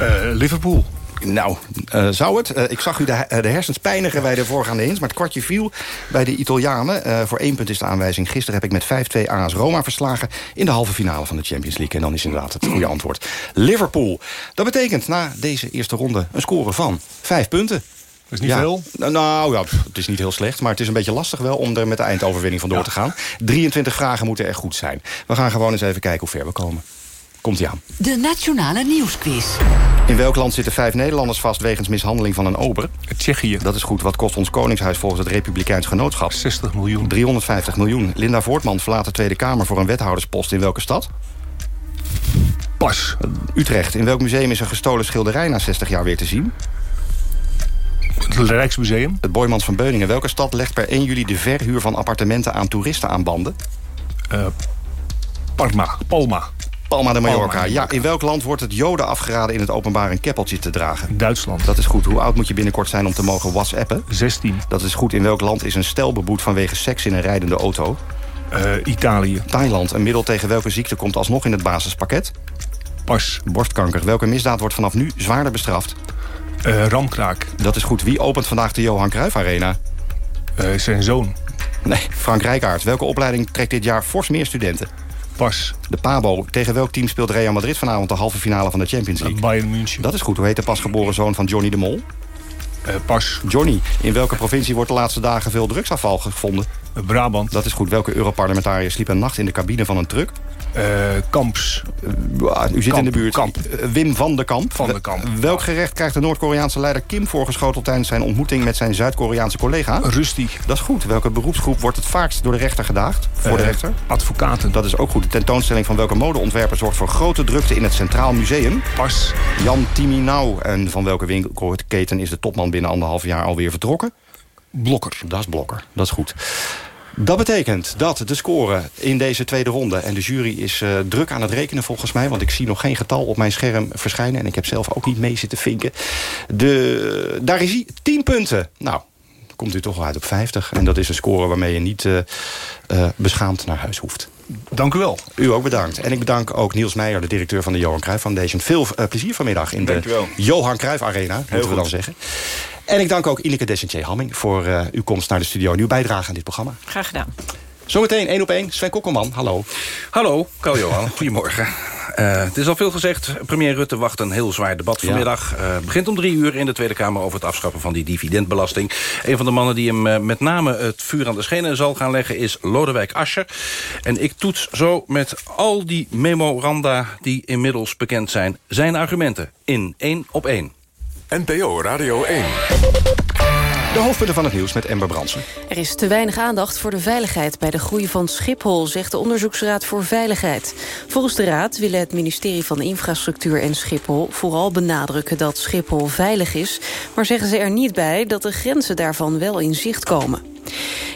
Uh, Liverpool. Nou, uh, zou het. Uh, ik zag u de, de hersens pijnigen bij de voorgaande hints... maar het kwartje viel bij de Italianen. Uh, voor één punt is de aanwijzing. Gisteren heb ik met 5-2 AS Roma verslagen... in de halve finale van de Champions League. En dan is inderdaad het goede antwoord. Liverpool. Dat betekent na deze eerste ronde een score van 5 punten. Dat is niet ja. veel? Nou ja, het is niet heel slecht. Maar het is een beetje lastig wel om er met de eindoverwinning vandoor ja. te gaan. 23 vragen moeten echt goed zijn. We gaan gewoon eens even kijken hoe ver we komen. Komt-ie aan. De Nationale Nieuwsquiz. In welk land zitten vijf Nederlanders vast wegens mishandeling van een ober? Tsjechië. Dat is goed. Wat kost ons Koningshuis volgens het Republikeins Genootschap? 60 miljoen. 350 miljoen. Linda Voortman verlaat de Tweede Kamer voor een wethouderspost in welke stad? Pas. Utrecht. In welk museum is een gestolen schilderij na 60 jaar weer te zien? Het Rijksmuseum. Het Boymans van Beuningen. Welke stad legt per 1 juli de verhuur van appartementen aan toeristen aan banden? Uh, Parma. Palma. Palma de Mallorca. Palma. Ja, in welk land wordt het joden afgeraden in het openbaar een keppeltje te dragen? Duitsland. Dat is goed. Hoe oud moet je binnenkort zijn om te mogen whatsappen? 16. Dat is goed. In welk land is een stel beboet vanwege seks in een rijdende auto? Uh, Italië. Thailand. Een middel tegen welke ziekte komt alsnog in het basispakket? Pas. Borstkanker. Welke misdaad wordt vanaf nu zwaarder bestraft? Uh, ramkraak. Dat is goed. Wie opent vandaag de Johan Cruijff Arena? Uh, zijn zoon. Nee, Frank Rijkaard. Welke opleiding trekt dit jaar fors meer studenten? Pas. De Pabo. Tegen welk team speelt Real Madrid vanavond de halve finale van de Champions League? Bayern München. Dat is goed. Hoe heet de pasgeboren zoon van Johnny de Mol? Uh, pas. Johnny. In welke provincie wordt de laatste dagen veel drugsafval gevonden? Brabant. Dat is goed. Welke Europarlementariër sliep een nacht in de cabine van een truck? Uh, Kamps. Uh, u zit Kamp, in de buurt. Kamp. Uh, Wim van de Kamp. Van de Kamp. Welk gerecht krijgt de Noord-Koreaanse leider Kim voorgeschoteld... tijdens zijn ontmoeting met zijn Zuid-Koreaanse collega? Rusty. Dat is goed. Welke beroepsgroep wordt het vaakst door de rechter gedaagd? Voor de rechter? Advocaten. Dat is ook goed. De tentoonstelling van welke modeontwerper zorgt voor grote drukte in het Centraal Museum? Pas. Jan Timinau. En van welke winkelketen is de topman binnen anderhalf jaar alweer vertrokken? Blokker. Dat is Blokker. Dat is goed. Dat betekent dat de score in deze tweede ronde... en de jury is uh, druk aan het rekenen volgens mij... want ik zie nog geen getal op mijn scherm verschijnen... en ik heb zelf ook niet mee zitten vinken. De, daar is hij 10 punten. Nou, komt u toch wel uit op 50. En dat is een score waarmee je niet uh, uh, beschaamd naar huis hoeft. Dank u wel. U ook bedankt. En ik bedank ook Niels Meijer, de directeur van de Johan Cruijff Foundation. Veel uh, plezier vanmiddag in de Johan Cruijff Arena, moeten we dan zeggen. En ik dank ook Ineke Desentier Hamming voor uh, uw komst naar de studio... en uw bijdrage aan dit programma. Graag gedaan. Zometeen één op één. Sven Kokkelman, hallo. Hallo, Carl Johan. Goedemorgen. Uh, het is al veel gezegd. Premier Rutte wacht een heel zwaar debat vanmiddag. Het uh, begint om drie uur in de Tweede Kamer over het afschaffen van die dividendbelasting. Een van de mannen die hem uh, met name het vuur aan de schenen zal gaan leggen... is Lodewijk Asscher. En ik toets zo met al die memoranda die inmiddels bekend zijn... zijn argumenten in één op één. NPO Radio 1. De hoofdpunten van het nieuws met Ember Bransen. Er is te weinig aandacht voor de veiligheid bij de groei van Schiphol... zegt de Onderzoeksraad voor Veiligheid. Volgens de raad willen het ministerie van Infrastructuur en Schiphol... vooral benadrukken dat Schiphol veilig is... maar zeggen ze er niet bij dat de grenzen daarvan wel in zicht komen.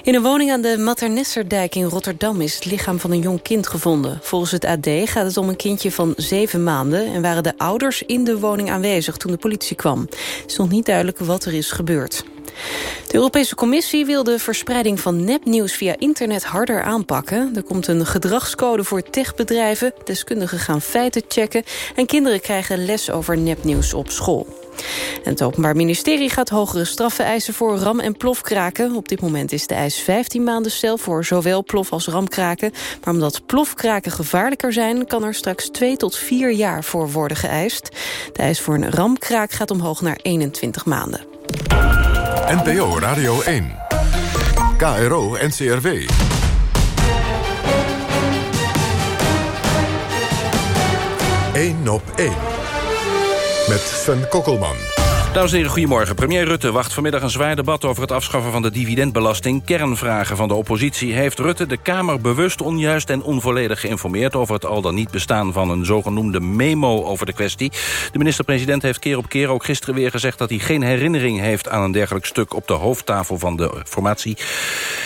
In een woning aan de Maternesserdijk in Rotterdam is het lichaam van een jong kind gevonden. Volgens het AD gaat het om een kindje van zeven maanden... en waren de ouders in de woning aanwezig toen de politie kwam. Het is nog niet duidelijk wat er is gebeurd. De Europese Commissie wil de verspreiding van nepnieuws via internet harder aanpakken. Er komt een gedragscode voor techbedrijven. Deskundigen gaan feiten checken. En kinderen krijgen les over nepnieuws op school. Het Openbaar Ministerie gaat hogere straffen eisen voor ram- en plofkraken. Op dit moment is de eis 15 maanden cel voor zowel plof- als ramkraken. Maar omdat plofkraken gevaarlijker zijn... kan er straks 2 tot 4 jaar voor worden geëist. De eis voor een ramkraak gaat omhoog naar 21 maanden. NPO Radio 1. KRO NCRW. Eén op één. Met Sven Kokkelman. Dames en heren, goedemorgen. Premier Rutte wacht vanmiddag een zwaar debat over het afschaffen van de dividendbelasting. Kernvragen van de oppositie. Heeft Rutte de Kamer bewust onjuist en onvolledig geïnformeerd... over het al dan niet bestaan van een zogenoemde memo over de kwestie? De minister-president heeft keer op keer ook gisteren weer gezegd... dat hij geen herinnering heeft aan een dergelijk stuk op de hoofdtafel van de formatie.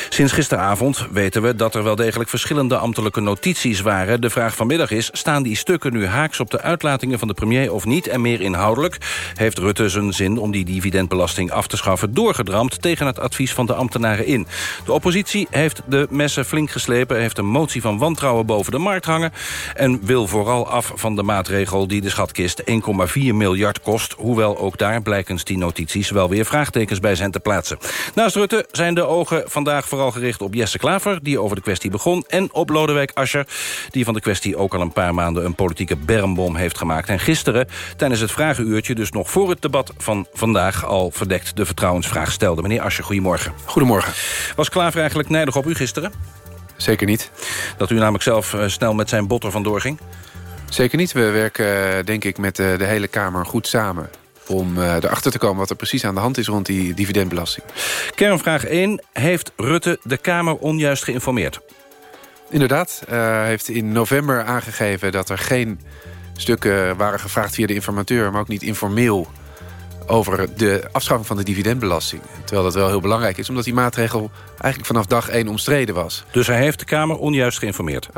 Sinds gisteravond weten we dat er wel degelijk verschillende ambtelijke notities waren. De vraag vanmiddag is, staan die stukken nu haaks op de uitlatingen van de premier of niet? En meer inhoudelijk heeft Rutte zijn om die dividendbelasting af te schaffen... doorgedramd tegen het advies van de ambtenaren in. De oppositie heeft de messen flink geslepen... heeft een motie van wantrouwen boven de markt hangen... en wil vooral af van de maatregel die de schatkist 1,4 miljard kost... hoewel ook daar blijkens die notities wel weer vraagtekens bij zijn te plaatsen. Naast Rutte zijn de ogen vandaag vooral gericht op Jesse Klaver... die over de kwestie begon, en op Lodewijk Asscher... die van de kwestie ook al een paar maanden een politieke bermbom heeft gemaakt. En gisteren, tijdens het vragenuurtje, dus nog voor het debat van vandaag al verdekt de vertrouwensvraag stelde. Meneer Asje, goedemorgen. Goedemorgen. Was Klaver eigenlijk nijdig op u gisteren? Zeker niet. Dat u namelijk zelf uh, snel met zijn botter vandoor ging? Zeker niet. We werken, denk ik, met uh, de hele Kamer goed samen om erachter te komen wat er precies aan de hand is rond die dividendbelasting. Kernvraag 1. Heeft Rutte de Kamer onjuist geïnformeerd? Inderdaad. Hij heeft in november aangegeven dat er geen stukken waren gevraagd via de informateur... maar ook niet informeel over de afschaffing van de dividendbelasting. Terwijl dat wel heel belangrijk is, omdat die maatregel eigenlijk vanaf dag 1 omstreden was. Dus hij heeft de Kamer onjuist geïnformeerd?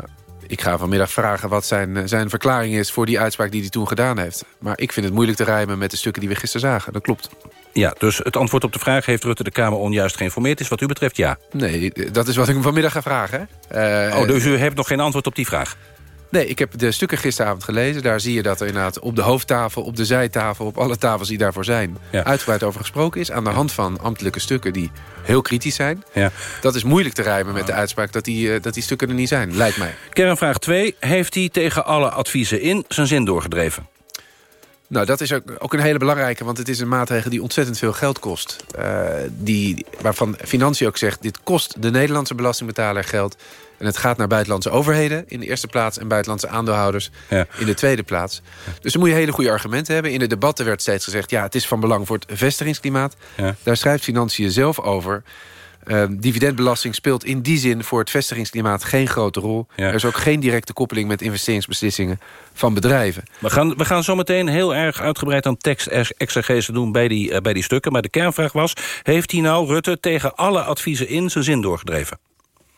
Ik ga vanmiddag vragen wat zijn, zijn verklaring is voor die uitspraak die hij toen gedaan heeft. Maar ik vind het moeilijk te rijmen met de stukken die we gisteren zagen. Dat klopt. Ja, dus het antwoord op de vraag... heeft Rutte de Kamer onjuist geïnformeerd is wat u betreft ja? Nee, dat is wat ik vanmiddag ga vragen. Uh, oh, dus u heeft nog geen antwoord op die vraag? Nee, ik heb de stukken gisteravond gelezen. Daar zie je dat er inderdaad op de hoofdtafel, op de zijtafel... op alle tafels die daarvoor zijn, ja. uitgebreid over gesproken is... aan de hand van ambtelijke stukken die heel kritisch zijn. Ja. Dat is moeilijk te rijmen met de uitspraak dat die, uh, dat die stukken er niet zijn, lijkt mij. Kernvraag 2. Heeft hij tegen alle adviezen in zijn zin doorgedreven? Nou, dat is ook, ook een hele belangrijke, want het is een maatregel die ontzettend veel geld kost. Uh, die, waarvan Financiën ook zegt, dit kost de Nederlandse belastingbetaler geld... En het gaat naar buitenlandse overheden in de eerste plaats... en buitenlandse aandeelhouders ja. in de tweede plaats. Dus dan moet je hele goede argumenten hebben. In de debatten werd steeds gezegd... ja, het is van belang voor het vestigingsklimaat. Ja. Daar schrijft Financiën zelf over... Uh, dividendbelasting speelt in die zin voor het vestigingsklimaat geen grote rol. Ja. Er is ook geen directe koppeling met investeringsbeslissingen van bedrijven. We gaan, we gaan zo meteen heel erg uitgebreid aan tekstexegese doen bij die, uh, bij die stukken. Maar de kernvraag was, heeft hij nou Rutte tegen alle adviezen in zijn zin doorgedreven?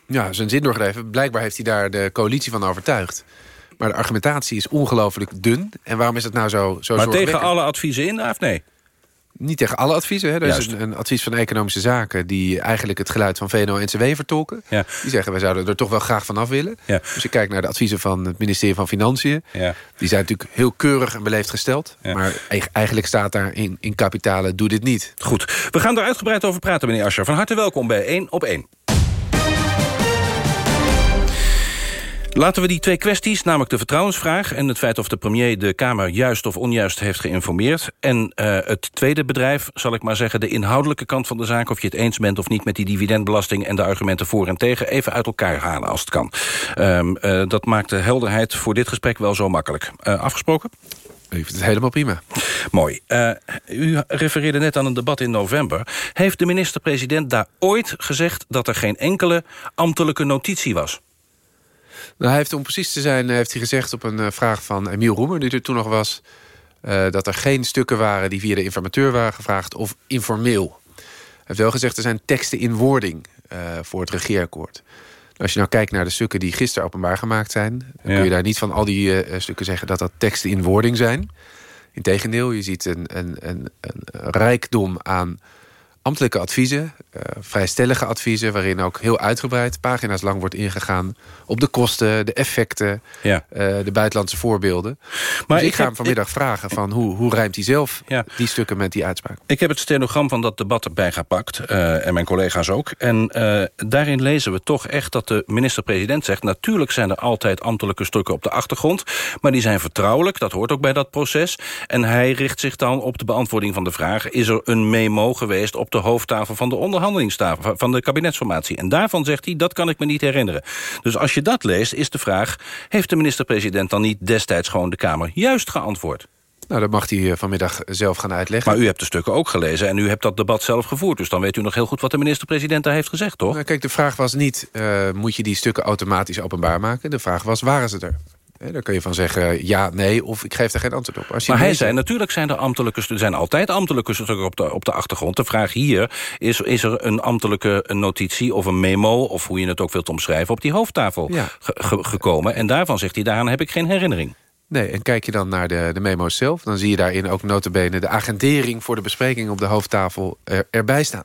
Ja, zijn zin doorgegeven. Blijkbaar heeft hij daar de coalitie van overtuigd. Maar de argumentatie is ongelooflijk dun. En waarom is het nou zo, zo Maar tegen alle adviezen in, of nee? Niet tegen alle adviezen. Hè. Er is een, een, advies van Economische Zaken... die eigenlijk het geluid van VNO-NCW vertolken. Ja. Die zeggen, wij zouden er toch wel graag vanaf willen. Ja. Dus je kijkt naar de adviezen van het ministerie van Financiën. Ja. Die zijn natuurlijk heel keurig en beleefd gesteld. Maar eigenlijk staat daar in, in kapitalen, doe dit niet. Goed, we gaan er uitgebreid over praten, meneer Ascher. Van harte welkom bij 1 op 1. Laten we die twee kwesties, namelijk de vertrouwensvraag... en het feit of de premier de Kamer juist of onjuist heeft geïnformeerd... en uh, het tweede bedrijf, zal ik maar zeggen, de inhoudelijke kant van de zaak... of je het eens bent of niet met die dividendbelasting... en de argumenten voor en tegen, even uit elkaar halen als het kan. Um, uh, dat maakt de helderheid voor dit gesprek wel zo makkelijk. Uh, afgesproken? Vindt het helemaal prima. Mooi. Uh, u refereerde net aan een debat in november. Heeft de minister-president daar ooit gezegd... dat er geen enkele ambtelijke notitie was? Nou, hij heeft om precies te zijn, heeft hij gezegd op een uh, vraag van Emiel Roemer... die er toen nog was, uh, dat er geen stukken waren... die via de informateur waren gevraagd of informeel. Hij heeft wel gezegd, er zijn teksten in wording uh, voor het regeerakkoord. Als je nou kijkt naar de stukken die gisteren openbaar gemaakt zijn... dan ja. kun je daar niet van al die stukken zeggen dat dat teksten in wording zijn. Integendeel, je ziet een, een, een, een rijkdom aan ambtelijke adviezen, uh, vrij stellige adviezen... waarin ook heel uitgebreid, pagina's lang wordt ingegaan... op de kosten, de effecten, ja. uh, de buitenlandse voorbeelden. Maar dus ik, ik ga hem vanmiddag ik... vragen van hoe, hoe rijmt hij zelf ja. die stukken met die uitspraak. Ik heb het stenogram van dat debat erbij gepakt, uh, en mijn collega's ook. En daarin lezen we toch echt dat de minister-president zegt... natuurlijk zijn er altijd ambtelijke stukken op de achtergrond... maar die zijn vertrouwelijk, dat hoort ook bij dat proces. En hij richt zich dan op de beantwoording van de vraag... is er een memo geweest op de hoofdtafel van de onderhandelingstafel... van de kabinetsformatie. En daarvan zegt hij, dat kan ik me niet herinneren. Dus als je dat leest, is de vraag... heeft de minister-president dan niet destijds gewoon de Kamer juist geantwoord? Nou, dat mag hij vanmiddag zelf gaan uitleggen. Maar u hebt de stukken ook gelezen en u hebt dat debat zelf gevoerd. Dus dan weet u nog heel goed wat de minister-president daar heeft gezegd, toch? Nou, kijk, de vraag was niet, uh, moet je die stukken automatisch openbaar maken? De vraag was, waren ze er? Daar kun je van zeggen ja, nee, of ik geef er geen antwoord op. Als je maar hij zei, natuurlijk zijn er ambtelijke er zijn altijd ambtelijke stukken op de, op de achtergrond. De vraag hier is, is er een ambtelijke notitie of een memo... of hoe je het ook wilt omschrijven, op die hoofdtafel ja. ge, ge, gekomen. En daarvan zegt hij, daaraan heb ik geen herinnering. Nee, en kijk je dan naar de, de memo's zelf... dan zie je daarin ook notabene de agendering voor de bespreking op de hoofdtafel er, erbij staan.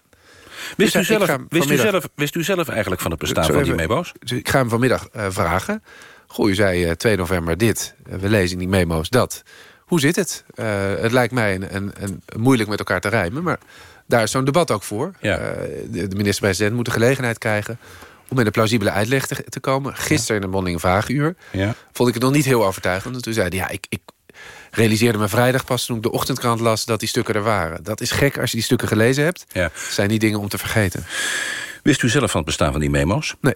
Wist, dus u zelf, wist, u zelf, wist u zelf eigenlijk van het bestaan van die memo's? Dus ik ga hem vanmiddag uh, vragen... Goh, u zei uh, 2 november dit. Uh, we lezen in die memo's dat. Hoe zit het? Uh, het lijkt mij een, een, een moeilijk met elkaar te rijmen. Maar daar is zo'n debat ook voor. Ja. de, de minister-president moet de gelegenheid krijgen... om met een plausibele uitleg te, te komen. Gisteren in een mondeling vragenuur... Ja. vond ik het nog niet heel overtuigend. En toen zei hij, ja, ik, ik realiseerde me vrijdag pas toen ik de ochtendkrant las... dat die stukken er waren. Dat is gek als je die stukken gelezen hebt. Ja. zijn die dingen om te vergeten. Wist u zelf van het bestaan van die memo's? Nee.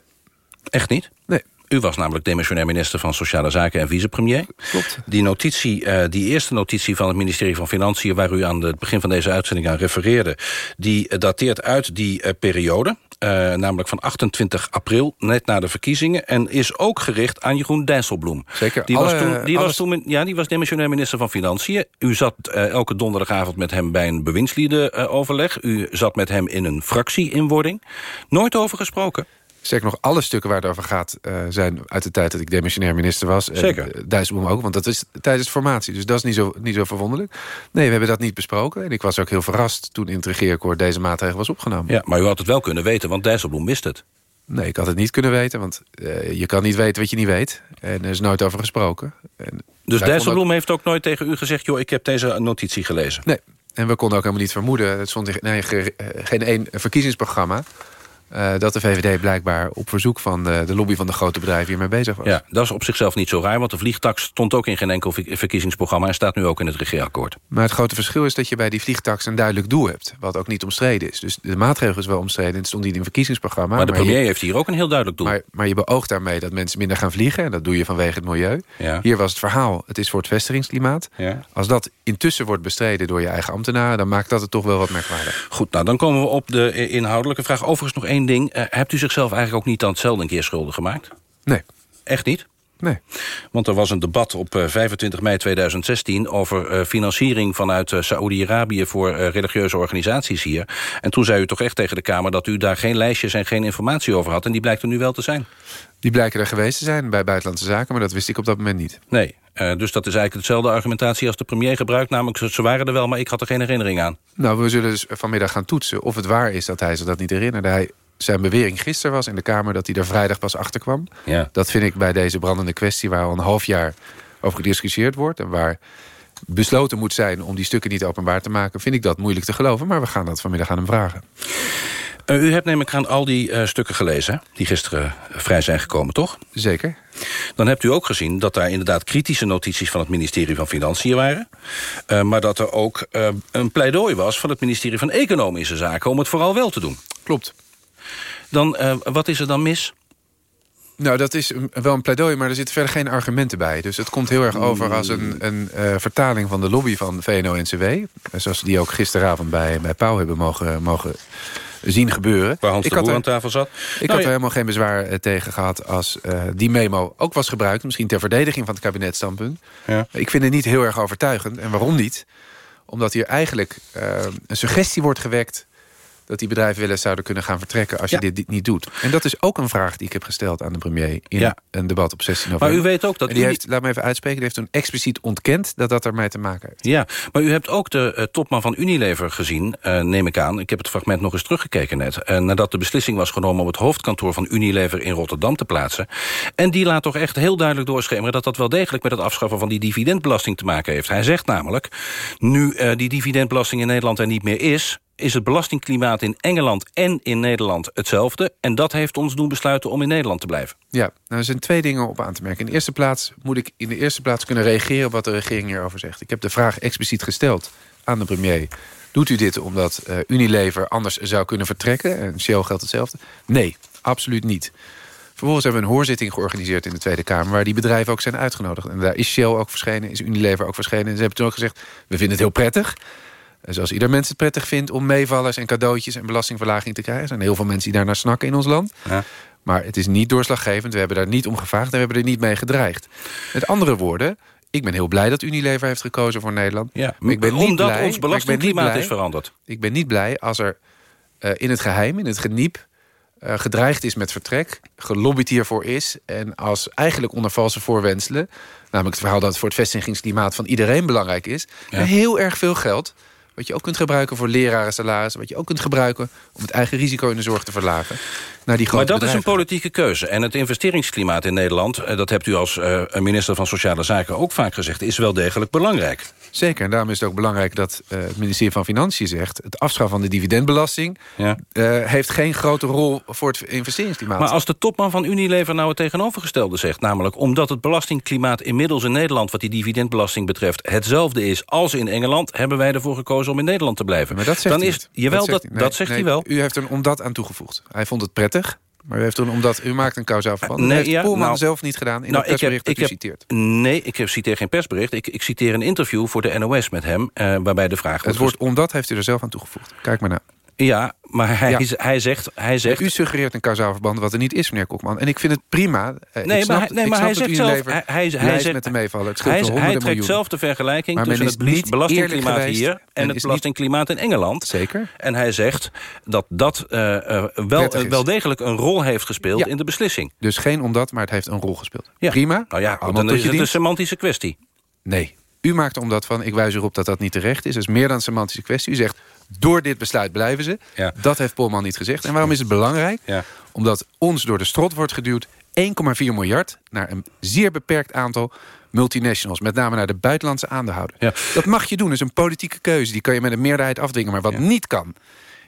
Echt niet? Nee. U was namelijk demissionair minister van Sociale Zaken en vicepremier. Klopt. Die notitie, uh, die eerste notitie van het ministerie van Financiën... waar u aan het begin van deze uitzending aan refereerde... die dateert uit die uh, periode. Uh, namelijk van 28 april, net na de verkiezingen. En is ook gericht aan Jeroen Dijsselbloem. Zeker. Die, Alle, was, toen, die alles... was toen ja, die was demissionair minister van Financiën. U zat elke donderdagavond met hem bij een bewindsliedenoverleg. U zat met hem in een fractieinwording. Nooit over gesproken. Zeker nog alle stukken waar het over gaat... Uh, zijn uit de tijd dat ik demissionair minister was. Zeker. En Dijsselbloem ook, want dat is tijdens de formatie. Dus dat is niet zo, niet zo verwonderlijk. Nee, we hebben dat niet besproken. En ik was ook heel verrast toen in het regeerakkoord deze maatregel was opgenomen. Ja, maar u had het wel kunnen weten, want Dijsselbloem wist het. Nee, ik had het niet kunnen weten, want uh, je kan niet weten wat je niet weet. En er is nooit over gesproken. En dus Dijsselbloem ook... heeft ook nooit tegen u gezegd... joh, ik heb deze notitie gelezen? Nee, en we konden ook helemaal niet vermoeden... het stond in nee, geen één verkiezingsprogramma... Uh, dat de VVD blijkbaar op verzoek van de, de, lobby van de grote bedrijven hiermee bezig was. Ja, dat is op zichzelf niet zo raar, want de vliegtax stond ook in geen enkel verkiezingsprogramma en staat nu ook in het regeerakkoord. Maar het grote verschil is dat je bij die vliegtax een duidelijk doel hebt, wat ook niet omstreden is. Dus de maatregel is wel omstreden, het stond niet in een verkiezingsprogramma. Maar de premier je, heeft hier ook een heel duidelijk doel. Maar, maar, je beoogt daarmee dat mensen minder gaan vliegen en dat doe je vanwege het milieu. Ja. Hier was het verhaal, het is voor het vestigingsklimaat. Ja. Als dat intussen wordt bestreden door je eigen ambtenaren, dan maakt dat het toch wel wat merkwaardig. Goed, nou dan komen we op de inhoudelijke vraag. Overigens nog één ding, uh, hebt u zichzelf eigenlijk ook niet aan hetzelfde een keer schuldig gemaakt? Nee. Echt niet? Nee. Want er was een debat op 25 mei 2016... over financiering vanuit Saoedi-Arabië voor religieuze organisaties hier. En toen zei u toch echt tegen de Kamer... dat u daar geen lijstjes en geen informatie over had. En die blijkt er nu wel te zijn. Die blijken er geweest te zijn bij Buitenlandse Zaken... maar dat wist ik op dat moment niet. Nee, uh, dus dat is eigenlijk dezelfde argumentatie als de premier gebruikt. Namelijk, ze waren er wel, maar ik had er geen herinnering aan. Nou, we zullen dus vanmiddag gaan toetsen of het waar is dat hij zich dat niet herinnerde. Hij, zijn bewering gisteren was in de Kamer dat hij er vrijdag pas achter kwam. Ja. Dat vind ik bij deze brandende kwestie waar al een half jaar over gediscussieerd wordt... en waar besloten moet zijn om die stukken niet openbaar te maken... vind ik dat moeilijk te geloven, maar we gaan dat vanmiddag aan hem vragen. Uh, u hebt neem ik aan al die uh, stukken gelezen... die gisteren vrij zijn gekomen, toch? Zeker. Dan hebt u ook gezien dat daar inderdaad kritische notities... van het ministerie van Financiën waren. Uh, maar dat er ook een pleidooi was van het ministerie van Economische Zaken... om het vooral wel te doen. Klopt. Dan, wat is er dan mis? Nou, dat is wel een pleidooi, maar er zitten verder geen argumenten bij. Dus het komt heel erg over als een, een uh, vertaling van de lobby van VNO-NCW. Zoals die ook gisteravond bij, bij Pauw hebben mogen, mogen zien gebeuren. Waar Hans ik de Boer aan tafel zat. Ik nou, had er helemaal geen bezwaar uh, tegen gehad als uh, die memo ook was gebruikt. Misschien ter verdediging van het kabinetstandpunt. Ja. Ik vind het niet heel erg overtuigend. En waarom niet? Omdat hier eigenlijk een suggestie wordt gewekt dat die bedrijven wel eens zouden kunnen gaan vertrekken... als je dit niet doet. En dat is ook een vraag die ik heb gesteld aan de premier... in ja. een debat op 16 november. Maar u weet ook dat... En die u... heeft, laat me even uitspreken, die heeft toen expliciet ontkend... dat dat ermee te maken heeft. Ja, maar u hebt ook de uh, topman van Unilever gezien, uh, neem ik aan. Ik heb het fragment nog eens teruggekeken net. Uh, nadat de beslissing was genomen om het hoofdkantoor van Unilever... in Rotterdam te plaatsen. En die laat toch echt heel duidelijk doorschemeren... dat dat wel degelijk met het afschaffen van die dividendbelasting te maken heeft. Hij zegt namelijk, nu die dividendbelasting in Nederland er niet meer is is het belastingklimaat in Engeland en in Nederland hetzelfde. En dat heeft ons doen besluiten om in Nederland te blijven. Ja, nou, er zijn twee dingen op aan te merken. In de eerste plaats moet ik in de eerste plaats kunnen reageren... op wat de regering hierover zegt. Ik heb de vraag expliciet gesteld aan de premier. Doet u dit omdat uh, Unilever anders zou kunnen vertrekken? En Shell geldt hetzelfde? Nee, absoluut niet. Vervolgens hebben we een hoorzitting georganiseerd in de Tweede Kamer... waar die bedrijven ook zijn uitgenodigd. En daar is Shell ook verschenen, is Unilever ook verschenen. En ze hebben toen ook gezegd, we vinden het heel prettig... Zoals ieder mens het prettig vindt om meevallers en cadeautjes... en belastingverlaging te krijgen. Er zijn heel veel mensen die daar naar snakken in ons land. Ja. Maar het is niet doorslaggevend. We hebben daar niet om gevraagd en we hebben er niet mee gedreigd. Met andere woorden, ik ben heel blij dat Unilever heeft gekozen voor Nederland. Ja, maar ik ben niet omdat blij, ons belastingklimaat is veranderd. Ik ben niet blij als er uh, in het geheim, in het geniep... Uh, gedreigd is met vertrek, gelobbyd hiervoor is... en als eigenlijk onder valse voorwenselen... namelijk het verhaal dat het voor het vestigingsklimaat van iedereen belangrijk is... Ja. heel erg veel geld wat je ook kunt gebruiken voor leraren wat je ook kunt gebruiken om het eigen risico in de zorg te verlagen. Naar die maar dat bedrijven. is een politieke keuze. En het investeringsklimaat in Nederland... Eh, dat hebt u als uh, minister van Sociale Zaken ook vaak gezegd... is wel degelijk belangrijk. Zeker, en daarom is het ook belangrijk dat uh, het ministerie van Financiën zegt... het afschaffen van de dividendbelasting ja. uh, heeft geen grote rol voor het investeringsklimaat. Maar als de topman van Unilever nou het tegenovergestelde zegt... namelijk omdat het belastingklimaat inmiddels in Nederland... wat die dividendbelasting betreft hetzelfde is als in Engeland... hebben wij ervoor gekozen om in Nederland te blijven. Maar dat zegt Dan hij is. Jawel, dat dat, dat zegt nee, hij wel. U heeft er een omdat aan toegevoegd. Hij vond het prettig. Maar u heeft toen, omdat u maakt een kausaal verband. Nee, dat heeft ja, Poelman nou, zelf niet gedaan in nou, het persbericht ik heb, dat u ik heb, citeert. Nee, ik heb, citeer geen persbericht. Ik, ik citeer een interview voor de NOS met hem... Uh, waarbij de vraag... Het woord omdat heeft u er zelf aan toegevoegd. Kijk maar naar. Ja, maar hij, Ja. hij zegt... Hij zegt U suggereert een kausaal verband wat er niet is, meneer Kokman. En ik vind het prima. Eh, Nee, ik snap, maar, hij- nee, maar hij zegt zelf... Hij, hij, zegt, met de meevallen. Het hij, hij trekt zelf de vergelijking Maar tussen het belastingklimaat hier... En het belastingklimaat in Engeland. Zeker. En hij zegt dat dat eh, eh, wel, wel degelijk een rol heeft gespeeld Ja. in de beslissing. Dus geen omdat, maar het heeft een rol gespeeld. Ja. Prima. Nou ja, dan is het een semantische kwestie. Nee. U maakt omdat van, ik wijs erop dat dat niet terecht is. Dat is meer dan een semantische kwestie. U zegt, door dit besluit blijven ze. Ja. Dat heeft Polman niet gezegd. En waarom is het belangrijk? Ja. Omdat ons door de strot wordt geduwd 1,4 miljard... naar een zeer beperkt aantal multinationals. Met name naar de buitenlandse aandeelhouder. Ja. Dat mag je doen, dat is een politieke keuze. Die kan je met een meerderheid afdwingen. Maar wat niet kan,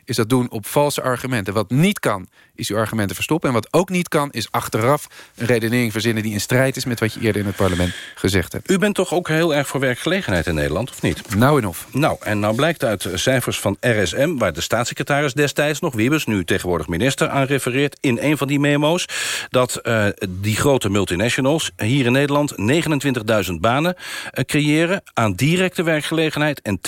is dat doen op valse argumenten. Wat niet kan, is uw argumenten verstoppen. En wat ook niet kan, is achteraf een redenering verzinnen... die in strijd is met wat je eerder in het parlement gezegd hebt. U bent toch ook heel erg voor werkgelegenheid in Nederland, of niet? Nou en of. Nou, en nou blijkt uit cijfers van RSM... waar de staatssecretaris destijds nog, Wiebes, nu tegenwoordig minister... aan refereert in een van die memo's... dat eh, die grote multinationals hier in Nederland 29.000 banen eh, creëren... aan directe werkgelegenheid en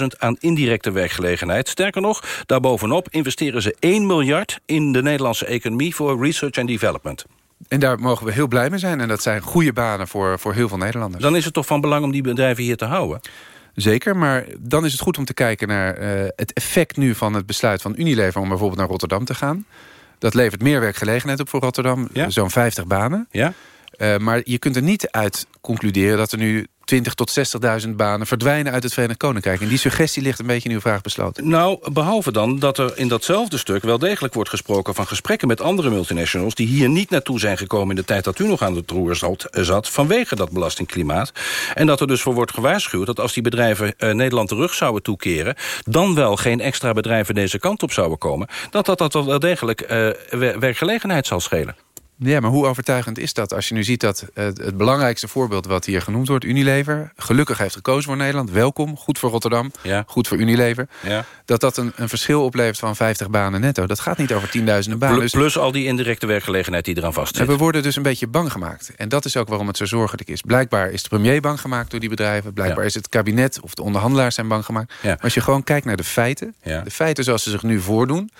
62.000 aan indirecte werkgelegenheid. Sterker nog, daarbovenop investeren ze 1 miljard... in de Nederlandse economie voor research and development. En daar mogen we heel blij mee zijn. En dat zijn goede banen voor, voor heel veel Nederlanders. Dan is het toch van belang om die bedrijven hier te houden? Zeker, maar dan is het goed om te kijken naar uh, het effect nu van het besluit van Unilever... om bijvoorbeeld naar Rotterdam te gaan. Dat levert meer werkgelegenheid op voor Rotterdam, ja? zo'n 50 banen. Ja? Uh, maar je kunt er niet uit concluderen dat er nu 20 tot 60.000 banen verdwijnen uit het Verenigd Koninkrijk. En die suggestie ligt een beetje in uw vraag besloten. Nou, behalve dan dat er in datzelfde stuk wel degelijk wordt gesproken... van gesprekken met andere multinationals... die hier niet naartoe zijn gekomen in de tijd dat u nog aan de roer zat... vanwege dat belastingklimaat. En dat er dus voor wordt gewaarschuwd dat als die bedrijven uh, Nederland terug zouden toekeren... dan wel geen extra bedrijven deze kant op zouden komen... dat dat, dat wel degelijk uh, werkgelegenheid zal schelen. Ja, maar hoe overtuigend is dat als je nu ziet dat het, het, belangrijkste voorbeeld wat hier genoemd wordt, Unilever, gelukkig heeft gekozen voor Nederland. Welkom, goed voor Rotterdam, ja. goed voor Unilever. Ja. Dat dat een, een, verschil oplevert van 50 banen netto. Dat gaat niet over tienduizenden banen. Plus, plus al die indirecte werkgelegenheid die eraan vast zit. we worden dus een beetje bang gemaakt. En dat is ook waarom het zo zorgelijk is. Blijkbaar is de premier bang gemaakt door die bedrijven. Blijkbaar ja. is het kabinet of de onderhandelaars zijn bang gemaakt. Maar als je gewoon kijkt naar de feiten, de feiten zoals ze zich nu voordoen.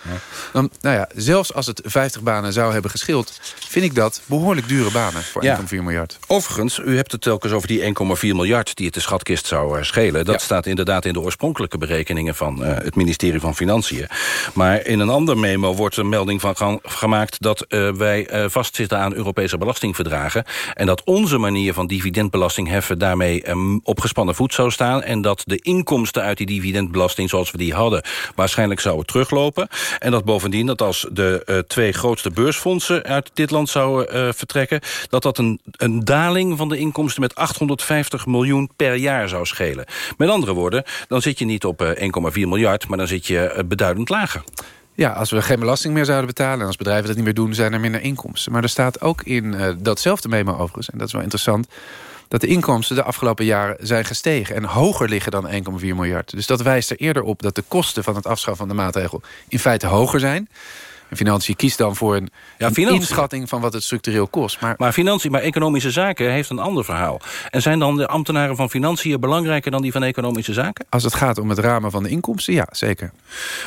Dan, nou ja, zelfs als het 50 banen zou hebben geschild, vind ik dat behoorlijk dure banen voor 1,4 miljard. Overigens, u hebt het telkens over die 1,4 miljard die het de schatkist zou uh, schelen. Dat staat inderdaad in de oorspronkelijke berekeningen van uh, het ministerie van Financiën. Maar in een ander memo wordt een melding van gemaakt dat uh, wij vastzitten aan Europese belastingverdragen. En dat onze manier van dividendbelasting heffen daarmee um, op gespannen voet zou staan. En dat de inkomsten uit die dividendbelasting zoals we die hadden waarschijnlijk zouden teruglopen. En dat bovendien dat als de twee grootste beursfondsen uit dit land zouden uh, vertrekken... dat dat een, een daling van de inkomsten met 850 miljoen per jaar zou schelen. Met andere woorden, dan zit je niet op uh, 1,4 miljard... maar dan zit je uh, beduidend lager. Ja, als we geen belasting meer zouden betalen... en als bedrijven dat niet meer doen, zijn er minder inkomsten. Maar er staat ook in datzelfde memo overigens... en dat is wel interessant dat de inkomsten de afgelopen jaren zijn gestegen... en hoger liggen dan 1,4 miljard. Dus dat wijst er eerder op dat de kosten van het afschaffen van de maatregel... in feite hoger zijn... En Financiën kiest dan voor een, ja, een inschatting van wat het structureel kost. Maar, maar Financiën, maar Economische Zaken heeft een ander verhaal. En zijn dan de ambtenaren van Financiën belangrijker dan die van Economische Zaken? Als het gaat om het ramen van de inkomsten, ja, zeker.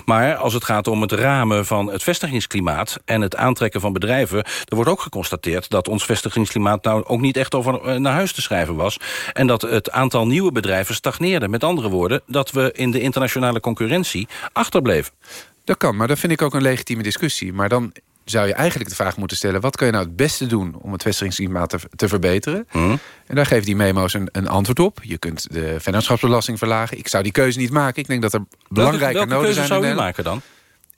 Maar als het gaat om het ramen van het vestigingsklimaat... en het aantrekken van bedrijven... er wordt ook geconstateerd dat ons vestigingsklimaat... nou ook niet echt over naar huis te schrijven was. En dat het aantal nieuwe bedrijven stagneerde. Met andere woorden, dat we in de internationale concurrentie achterbleven. Dat kan, maar dat vind ik ook een legitieme discussie. Maar dan zou je eigenlijk de vraag moeten stellen... wat kan je nou het beste doen om het vestigingsklimaat te, te verbeteren? Hmm. En daar geven die memo's een, een, antwoord op. Je kunt de vennootschapsbelasting verlagen. Ik zou die keuze niet maken. Ik denk dat er belangrijke welke, welke noden zijn. Welke keuze zou u maken dan?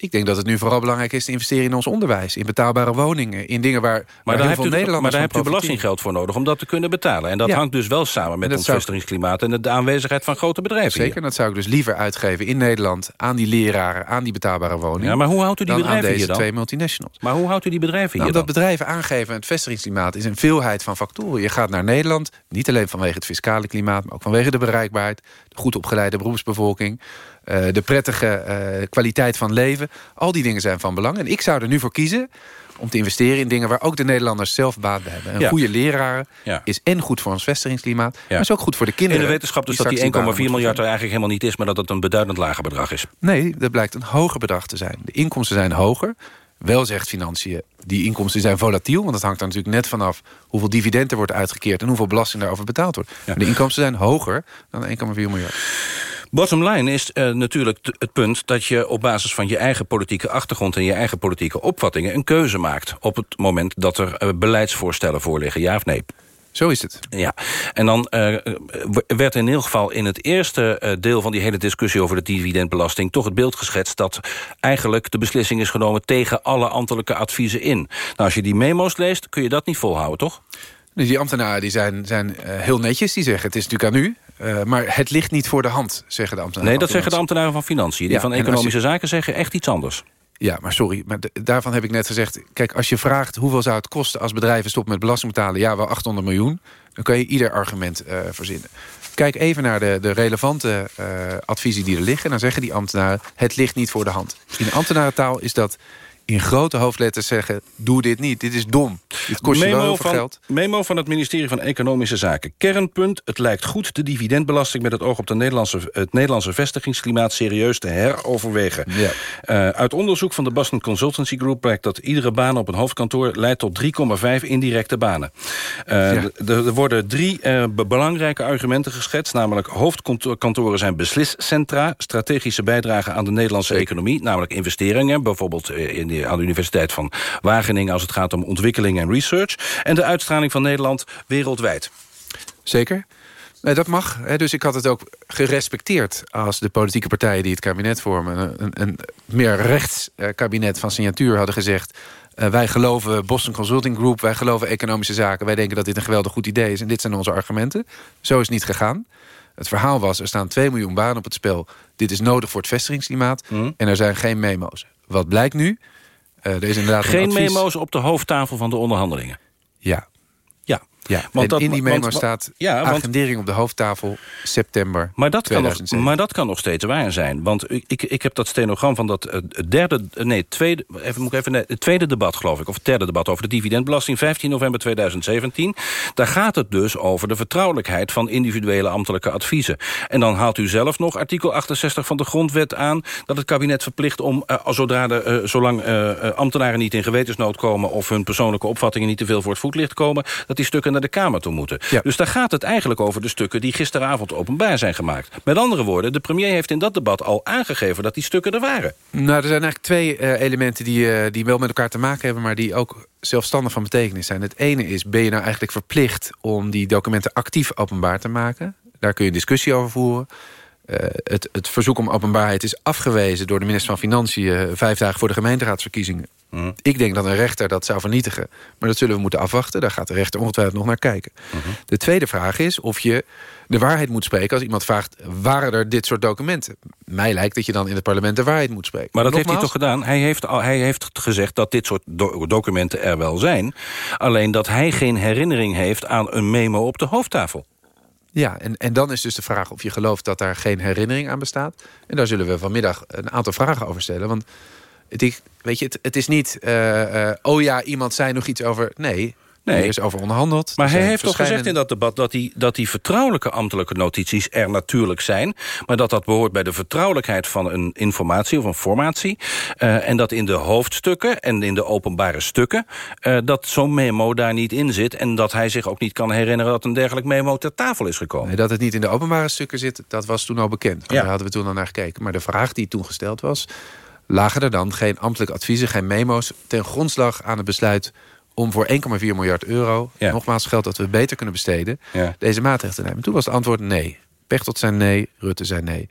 Ik denk dat het nu vooral belangrijk is te investeren in ons onderwijs. In betaalbare woningen. In dingen waar, maar waar daar heel hebt veel u, Nederlanders Maar daar hebt u belastinggeld voor nodig om dat te kunnen betalen. En dat Ja. hangt dus wel samen met dat zou- vestigingsklimaat... en de aanwezigheid van grote bedrijven Zeker, hier. dat zou ik dus liever uitgeven in Nederland... aan die leraren, aan die betaalbare woningen... Ja, maar hoe houdt u die dan aan bedrijven deze hier dan? twee multinationals. Maar hoe houdt u die bedrijven Nou, hier omdat dan? bedrijven aangeven het vestigingsklimaat is een veelheid van factoren. Je gaat naar Nederland, niet alleen vanwege het fiscale klimaat... maar ook vanwege de bereikbaarheid, de goed opgeleide beroepsbevolking... eh, de prettige eh, kwaliteit van leven. Al die dingen zijn van belang. En ik zou er nu voor kiezen om te investeren in dingen... waar ook de Nederlanders zelf baat bij hebben. Een Ja. goede leraar Ja. is en goed voor ons vestigingsklimaat... Ja. maar is ook goed voor de In kinderen. de wetenschap dus dat die 1,4 banen moeten miljard er eigenlijk helemaal niet is... maar dat het een beduidend lager bedrag is. Nee, dat blijkt een hoger bedrag te zijn. De inkomsten zijn hoger. Wel zegt financiën, die inkomsten zijn volatiel... want dat hangt er natuurlijk net vanaf hoeveel dividend er wordt uitgekeerd... en hoeveel belasting daarover betaald wordt. Maar de inkomsten zijn hoger dan 1,4 miljard. Bottom line is eh, natuurlijk het punt dat je op basis van je eigen politieke achtergrond... en je eigen politieke opvattingen een keuze maakt... op het moment dat er eh, beleidsvoorstellen voorliggen, ja of nee. Zo is het. Ja, en dan eh, werd in ieder geval in het eerste deel van die hele discussie over de dividendbelasting toch het beeld geschetst dat eigenlijk de beslissing is genomen tegen alle ambtelijke adviezen in. Nou, als je die memo's leest, kun je dat niet volhouden, toch? Die ambtenaren die zijn, zijn heel netjes. Die zeggen, het is natuurlijk aan u. eh, maar het ligt niet voor de hand, zeggen de ambtenaren. Nee, dat zeggen de ambtenaren van Financiën. Die Ja, van Economische je- Zaken zeggen echt iets anders. Ja, maar sorry, maar daarvan heb ik net gezegd... kijk, als je vraagt hoeveel zou het kosten als bedrijven stoppen met belasting betalen... ja, wel 800 miljoen, dan kan je ieder argument eh, verzinnen. Kijk even naar de, de relevante eh, adviezen die er liggen... en dan zeggen die ambtenaren, het ligt niet voor de hand. In ambtenarentaal is dat in grote hoofdletters zeggen... doe dit niet, dit is dom. Dit kost je wel van, geld. Memo van het ministerie van Economische Zaken. Kernpunt, het lijkt goed de dividendbelasting... met het oog op de Nederlandse, het Nederlandse vestigingsklimaat... serieus te heroverwegen. Ja. Uh, uit onderzoek van de Boston Consultancy Group... blijkt dat iedere baan op een hoofdkantoor... leidt tot 3,5 indirecte banen. Uh, ja. Er worden drie uh, belangrijke argumenten geschetst... namelijk hoofdkantoren zijn besliscentra... strategische bijdrage aan de Nederlandse economie... namelijk investeringen, bijvoorbeeld in de, aan de Universiteit van Wageningen... als het gaat om ontwikkeling en research... en de uitstraling van Nederland wereldwijd. Zeker. Nee, dat mag. Dus ik had het ook gerespecteerd als de politieke partijen die het kabinet vormen... een, een meer rechts kabinet van signatuur hadden gezegd... Uh, wij geloven Boston Consulting Group, wij geloven economische zaken... wij denken dat dit een geweldig goed idee is en dit zijn onze argumenten. Zo is het niet gegaan. Het verhaal was, er staan 2 miljoen banen op het spel. Dit is nodig voor het vestigingsklimaat. Mm. En er zijn geen memo's. Wat blijkt nu? Uh, er is inderdaad geen advies... memo's op de hoofdtafel van de onderhandelingen? Ja. Ja. Want dat, in die memo want- staat ja, want- agendering op de hoofdtafel september Maar dat, kan nog, 2007. maar dat kan nog steeds waar zijn. Want ik, ik, ik heb dat stenogram van dat eh, derde... Nee, tweede, even, moet ik even, nee, het tweede debat, geloof ik. Of het derde debat over de dividendbelasting. 15 november 2017. Daar gaat het dus over de vertrouwelijkheid... van individuele ambtelijke adviezen. En dan haalt u zelf nog artikel 68 van de grondwet aan... dat het kabinet verplicht om, eh, zodra de, eh, zolang eh, eh, ambtenaren niet in gewetensnood komen... of hun persoonlijke opvattingen niet te veel voor het voetlicht komen... dat die stukken naar de Kamer toe moeten. Dus daar gaat het eigenlijk over de stukken die gisteravond openbaar zijn gemaakt. Met andere woorden, de premier heeft in dat debat al aangegeven... dat die stukken er waren. Nou, er zijn eigenlijk twee eh, elementen die, eh, die wel met elkaar te maken hebben... maar die ook zelfstandig van betekenis zijn. Het ene is, ben je nou eigenlijk verplicht om die documenten actief openbaar te maken? Daar kun je discussie over voeren. Eh, het, het verzoek om openbaarheid is afgewezen door de minister van Financiën... vijf dagen voor de gemeenteraadsverkiezingen. Ik denk dat een rechter dat zou vernietigen. Maar dat zullen we moeten afwachten. Daar gaat de rechter ongetwijfeld nog naar kijken. De tweede vraag is of je de waarheid moet spreken... als iemand vraagt, waren er dit soort documenten? Mij lijkt dat je dan in het parlement de waarheid moet spreken. Maar dat heeft hij toch gedaan? Hij heeft, al, hij heeft gezegd dat dit soort do- documenten er wel zijn. Alleen dat hij geen herinnering heeft aan een memo op de hoofdtafel. Ja, en, en dan is dus de vraag of je gelooft dat daar geen herinnering aan bestaat. En daar zullen we vanmiddag een aantal vragen over stellen. Want het, ik- weet je, het, het is niet, eh, eh, oh ja, iemand zei nog iets over... Nee, Nee. er is over onderhandeld. Maar hij heeft toch gezegd in dat debat... dat die, dat die vertrouwelijke ambtelijke notities er natuurlijk zijn... maar dat dat behoort bij de vertrouwelijkheid van een informatie of een formatie... eh, en dat in de hoofdstukken en in de openbare stukken... dat zo'n memo daar niet in zit... en dat hij zich ook niet kan herinneren dat een dergelijk memo ter tafel is gekomen. Nee, dat het niet in de openbare stukken zit, dat was toen al bekend. Ja. Daar hadden we toen al naar gekeken. Maar de vraag die toen gesteld was... lagen er dan geen ambtelijke adviezen, geen memo's... ten grondslag aan het besluit om voor 1,4 miljard euro... nogmaals geld dat we beter kunnen besteden... Ja. deze maatregelen te nemen. Toen was het antwoord nee. Pechtold zei nee, Rutte zei nee.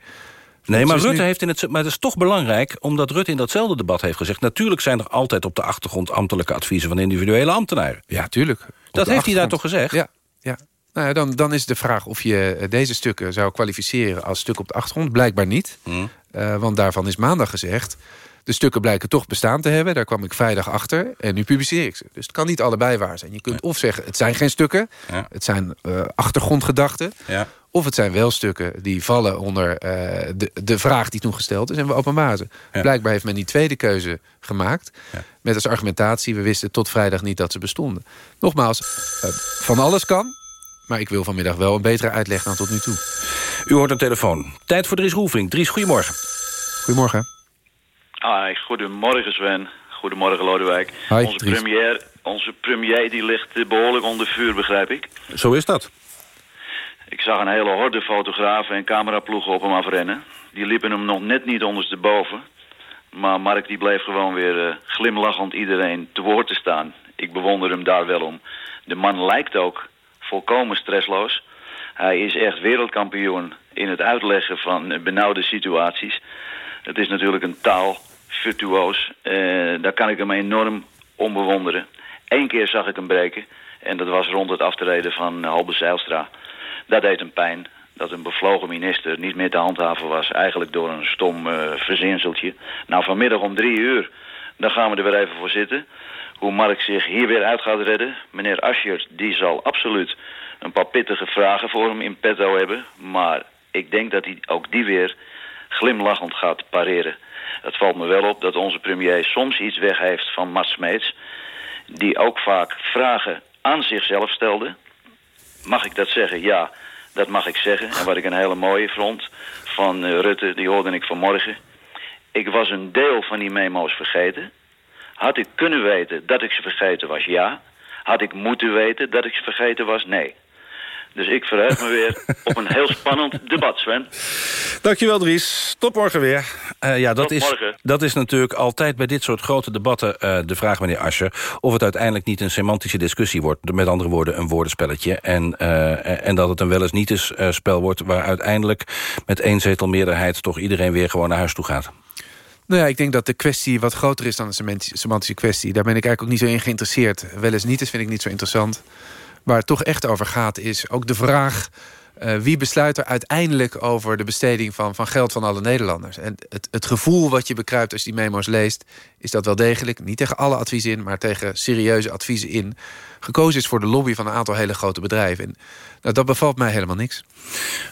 Nee, maar Dus Rutte nu- heeft in het. Maar het is toch belangrijk, omdat Rutte in datzelfde debat heeft gezegd. Natuurlijk zijn er altijd op de achtergrond ambtelijke adviezen van individuele ambtenaren. Ja, tuurlijk. Dat heeft hij daar toch gezegd? Ja, ja. Nou ja, dan, dan is de vraag of je eh, deze stukken zou kwalificeren als stuk op de achtergrond. Blijkbaar niet. Hmm. Eh, want daarvan is maandag gezegd... de stukken blijken toch bestaan te hebben. Daar kwam ik vrijdag achter. En nu publiceer ik ze. Dus het kan niet allebei waar zijn. Je kunt of zeggen, het zijn geen stukken. Ja. Het zijn eh, achtergrondgedachten. Ja. Of het zijn wel stukken die vallen onder de, de vraag die toen gesteld is. En we openbaren ze. Ja. Blijkbaar heeft men die tweede keuze gemaakt. Met als argumentatie, we wisten tot vrijdag niet dat ze bestonden. Nogmaals, van alles kan. Maar ik wil vanmiddag wel een betere uitleg dan tot nu toe. U hoort een telefoon. Tijd voor Dries Roelvink. Dries, goedemorgen. Goedemorgen. Hi, goedemorgen Sven. Goedemorgen Lodewijk. Hi, onze, Dries. premier, onze premier die ligt eh, behoorlijk onder vuur, begrijp ik. Zo is dat. Ik zag een hele horde fotografen en cameraploegen op hem afrennen. Die liepen hem nog net niet ondersteboven. Maar Mark die bleef gewoon weer eh, glimlachend iedereen te woord te staan. Ik bewonder hem daar wel om. De man lijkt ook volkomen stressloos. Hij is echt wereldkampioen in het uitleggen van benauwde situaties. Het is natuurlijk een taal, virtuoos. Eh, daar kan ik hem enorm om bewonderen. Eén keer zag ik hem breken. En dat was rond het aftreden van Halbe Zijlstra. Dat deed hem pijn. Dat een bevlogen minister niet meer te handhaven was. Eigenlijk door een stom eh, verzinseltje. Nou, vanmiddag om drie uur. Dan gaan we er weer even voor zitten. Hoe Mark zich hier weer uit gaat redden. Meneer Aschert, die zal absoluut een paar pittige vragen voor hem in petto hebben. Maar ik denk dat hij ook die weer glimlachend gaat pareren. Het valt me wel op dat onze premier soms iets weg heeft van Mats Smeets... die ook vaak vragen aan zichzelf stelde. Mag ik dat zeggen? Ja, dat mag ik zeggen. En wat ik een hele mooie vond van uh, Rutte, die hoorde ik vanmorgen. Ik was een deel van die memo's vergeten. Had ik kunnen weten dat ik ze vergeten was? Ja. Had ik moeten weten dat ik ze vergeten was? Nee. Dus ik verheug me weer op een heel spannend debat, Sven. Dankjewel, Dries. Tot morgen weer. Uh, ja, dat, Tot is, morgen. dat is natuurlijk altijd bij dit soort grote debatten uh, de vraag, meneer Ascher... of het uiteindelijk niet een semantische discussie wordt. Met andere woorden, een woordenspelletje. En, uh, en dat het een wel eens niet eens spel wordt... waar uiteindelijk met één zetel meerderheid... toch iedereen weer gewoon naar huis toe gaat. Nou ja, ik denk dat de kwestie wat groter is dan een semantische kwestie. Daar ben ik eigenlijk ook niet zo in geïnteresseerd. Wel eens niet eens vind ik niet zo interessant. Waar het toch echt over gaat is ook de vraag... Uh, wie besluit er uiteindelijk over de besteding van, van geld van alle Nederlanders? En het, het gevoel wat je bekruipt als je die memo's leest... is dat wel degelijk, niet tegen alle adviezen in... maar tegen serieuze adviezen in... gekozen is voor de lobby van een aantal hele grote bedrijven. En, nou, dat bevalt mij helemaal niks.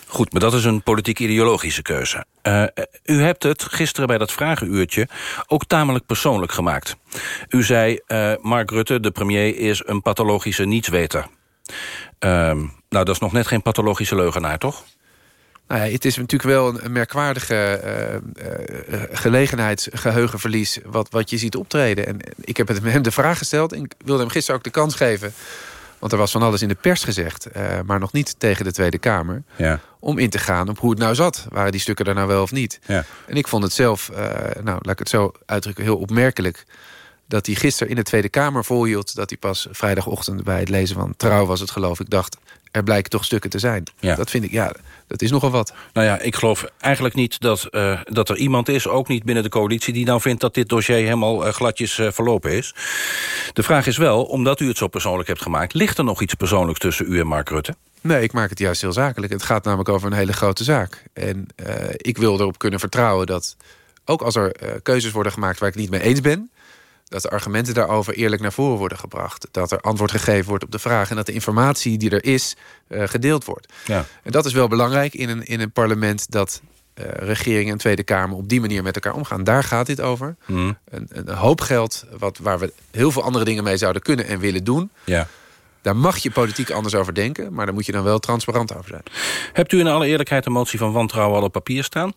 Goed, maar dat is een politiek-ideologische keuze. Uh, u hebt het gisteren bij dat vragenuurtje ook tamelijk persoonlijk gemaakt. U zei, uh, Mark Rutte, de premier, is een pathologische nietsweter. Uh, nou, dat is nog net geen pathologische leugenaar, toch? Nou ja, het is natuurlijk wel een merkwaardige uh, uh, gelegenheidsgeheugenverlies... Wat, wat je ziet optreden. En ik heb hem de vraag gesteld. En ik wilde hem gisteren ook de kans geven... want er was van alles in de pers gezegd... Uh, maar nog niet tegen de Tweede Kamer... Ja. om in te gaan op hoe het nou zat. Waren die stukken er nou wel of niet? Ja. En ik vond het zelf, nou, laat ik het zo uitdrukken... heel opmerkelijk dat hij gisteren in de Tweede Kamer volhield... dat hij pas vrijdagochtend bij het lezen van Trouw was het geloof ik... dacht, er blijken toch stukken te zijn. Ja. Dat vind ik, ja, dat is nogal wat. Nou ja, ik geloof eigenlijk niet dat, uh, dat er iemand is... ook niet binnen de coalitie, die nou vindt dat dit dossier... helemaal uh, gladjes uh, verlopen is. De vraag is wel, omdat u het zo persoonlijk hebt gemaakt... ligt er nog iets persoonlijks tussen u en Mark Rutte? Nee, ik maak het juist heel zakelijk. Het gaat namelijk over een hele grote zaak. En ik wil erop kunnen vertrouwen dat... ook als er keuzes worden gemaakt waar ik het niet mee eens ben dat de argumenten daarover eerlijk naar voren worden gebracht. Dat er antwoord gegeven wordt op de vraag... en dat de informatie die er is, uh, gedeeld wordt. Ja. En dat is wel belangrijk in een, in een parlement... dat uh, regering en Tweede Kamer op die manier met elkaar omgaan. Daar gaat dit over. Mm. Een, een, hoop geld wat, waar we heel veel andere dingen mee zouden kunnen en willen doen... Ja. Daar mag je politiek anders over denken... maar daar moet je dan wel transparant over zijn. Hebt u in alle eerlijkheid een motie van wantrouwen al op papier staan?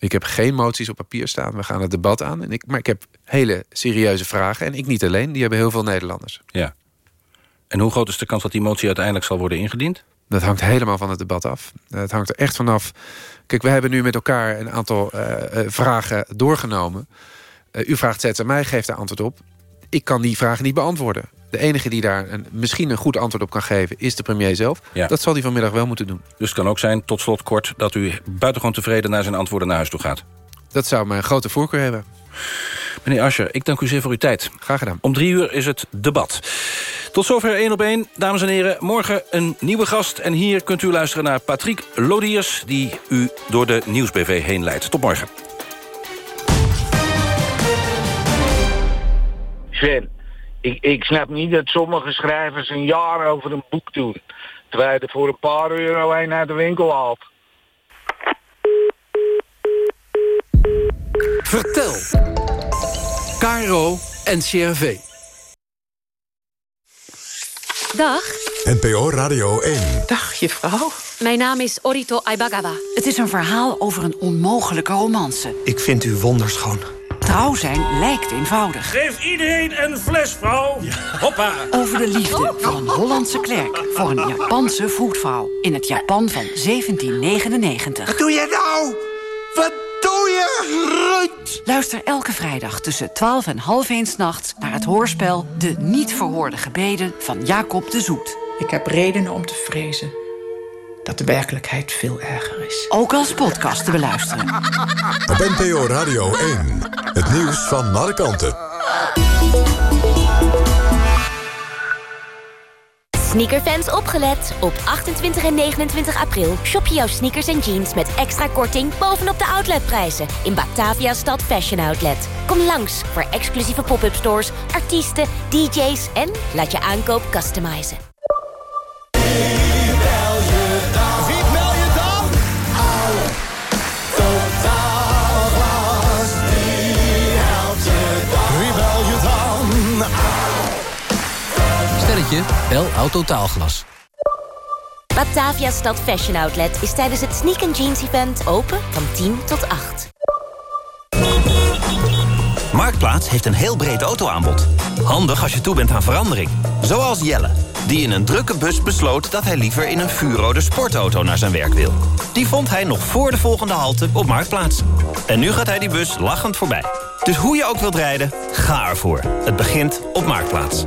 Ik heb geen moties op papier staan. We gaan het debat aan. En ik, maar ik heb hele serieuze vragen. En ik niet alleen. Die hebben heel veel Nederlanders. Ja. En hoe groot is de kans dat die motie uiteindelijk zal worden ingediend? Dat hangt helemaal van het debat af. Het hangt er echt vanaf. Kijk, we hebben nu met elkaar een aantal uh, uh, vragen doorgenomen. Uh, u vraagt steeds aan mij, geeft daar antwoord op. Ik kan die vragen niet beantwoorden. De enige die daar een, misschien een goed antwoord op kan geven... is de premier zelf. Ja. Dat zal hij vanmiddag wel moeten doen. Dus het kan ook zijn, tot slot kort... dat u buitengewoon tevreden naar zijn antwoorden naar huis toe gaat. Dat zou mijn grote voorkeur hebben. Meneer Ascher, ik dank u zeer voor uw tijd. Graag gedaan. Om drie uur is het debat. Tot zover 1 op 1. Dames en heren, morgen een nieuwe gast. En hier kunt u luisteren naar Patrick Lodiers... die u door de Nieuwsbv heen leidt. Tot morgen. Ik, ik snap niet dat sommige schrijvers een jaar over een boek doen. Terwijl je er voor een paar euro een uit de winkel haalt. Vertel. Caro en CRV. Dag. NPO Radio 1. Dag, juffrouw. Mijn naam is Orito Aibagawa. Het is een verhaal over een onmogelijke romance. Ik vind u wonderschoon. Trouw zijn lijkt eenvoudig. Geef iedereen een fles, vrouw. Hoppa. Over de liefde van een Hollandse klerk voor een Japanse voetvrouw. In het Japan van 1799. Wat doe je nou? Wat doe je, Ruud? Luister elke vrijdag tussen 12 en half 1 nachts naar het hoorspel De Niet Verhoorde Gebeden van Jacob de Zoet. Ik heb redenen om te vrezen dat de werkelijkheid veel erger is. Ook als podcast te beluisteren. Op NPO Radio 1. Het nieuws van alle kanten. Sneakerfans opgelet. Op 28 en 29 april shop je jouw sneakers en jeans met extra korting bovenop de outletprijzen in Batavia Stad Fashion Outlet. Kom langs voor exclusieve pop-up stores, artiesten, DJ's en laat je aankoop customizen. Je? Bel Autotaalglas. Batavia Stad Fashion Outlet is tijdens het Sneak Jeans Event open van 10 tot 8. Marktplaats heeft een heel breed autoaanbod. Handig als je toe bent aan verandering. Zoals Jelle, die in een drukke bus besloot... dat hij liever in een vuurrode sportauto naar zijn werk wil. Die vond hij nog voor de volgende halte op Marktplaats. En nu gaat hij die bus lachend voorbij. Dus hoe je ook wilt rijden, ga ervoor. Het begint op Marktplaats.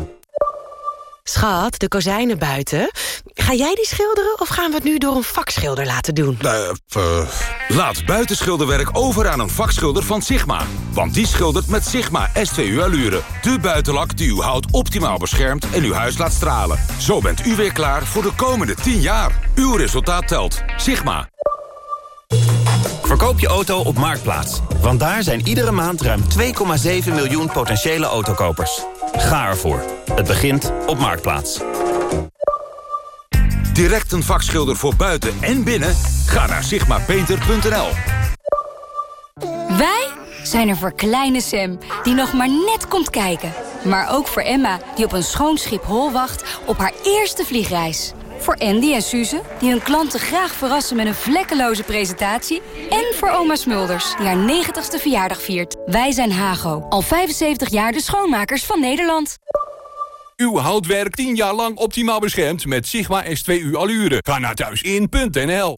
Schat, de kozijnen buiten. Ga jij die schilderen of gaan we het nu door een vakschilder laten doen? Uh, laat buitenschilderwerk over aan een vakschilder van Sigma. Want die schildert met Sigma S2U Allure. De buitenlak die uw hout optimaal beschermt en uw huis laat stralen. Zo bent u weer klaar voor de komende 10 jaar. Uw resultaat telt. Sigma. Verkoop je auto op Marktplaats. Want daar zijn iedere maand ruim 2,7 miljoen potentiële autokopers. Ga ervoor. Het begint op Marktplaats. Direct een vakschilder voor buiten en binnen? Ga naar sigmapainter.nl. Wij zijn er voor kleine Sam, die nog maar net komt kijken. Maar ook voor Emma, die op een schoon schip hol wacht op haar eerste vliegreis. Voor Andy en Suze, die hun klanten graag verrassen met een vlekkeloze presentatie. En voor oma Smulders, die haar 90ste verjaardag viert. Wij zijn Hago, al 75 jaar de schoonmakers van Nederland. Uw houtwerk 10 jaar lang optimaal beschermd met Sigma S2U Allure. Ga naar thuisin.nl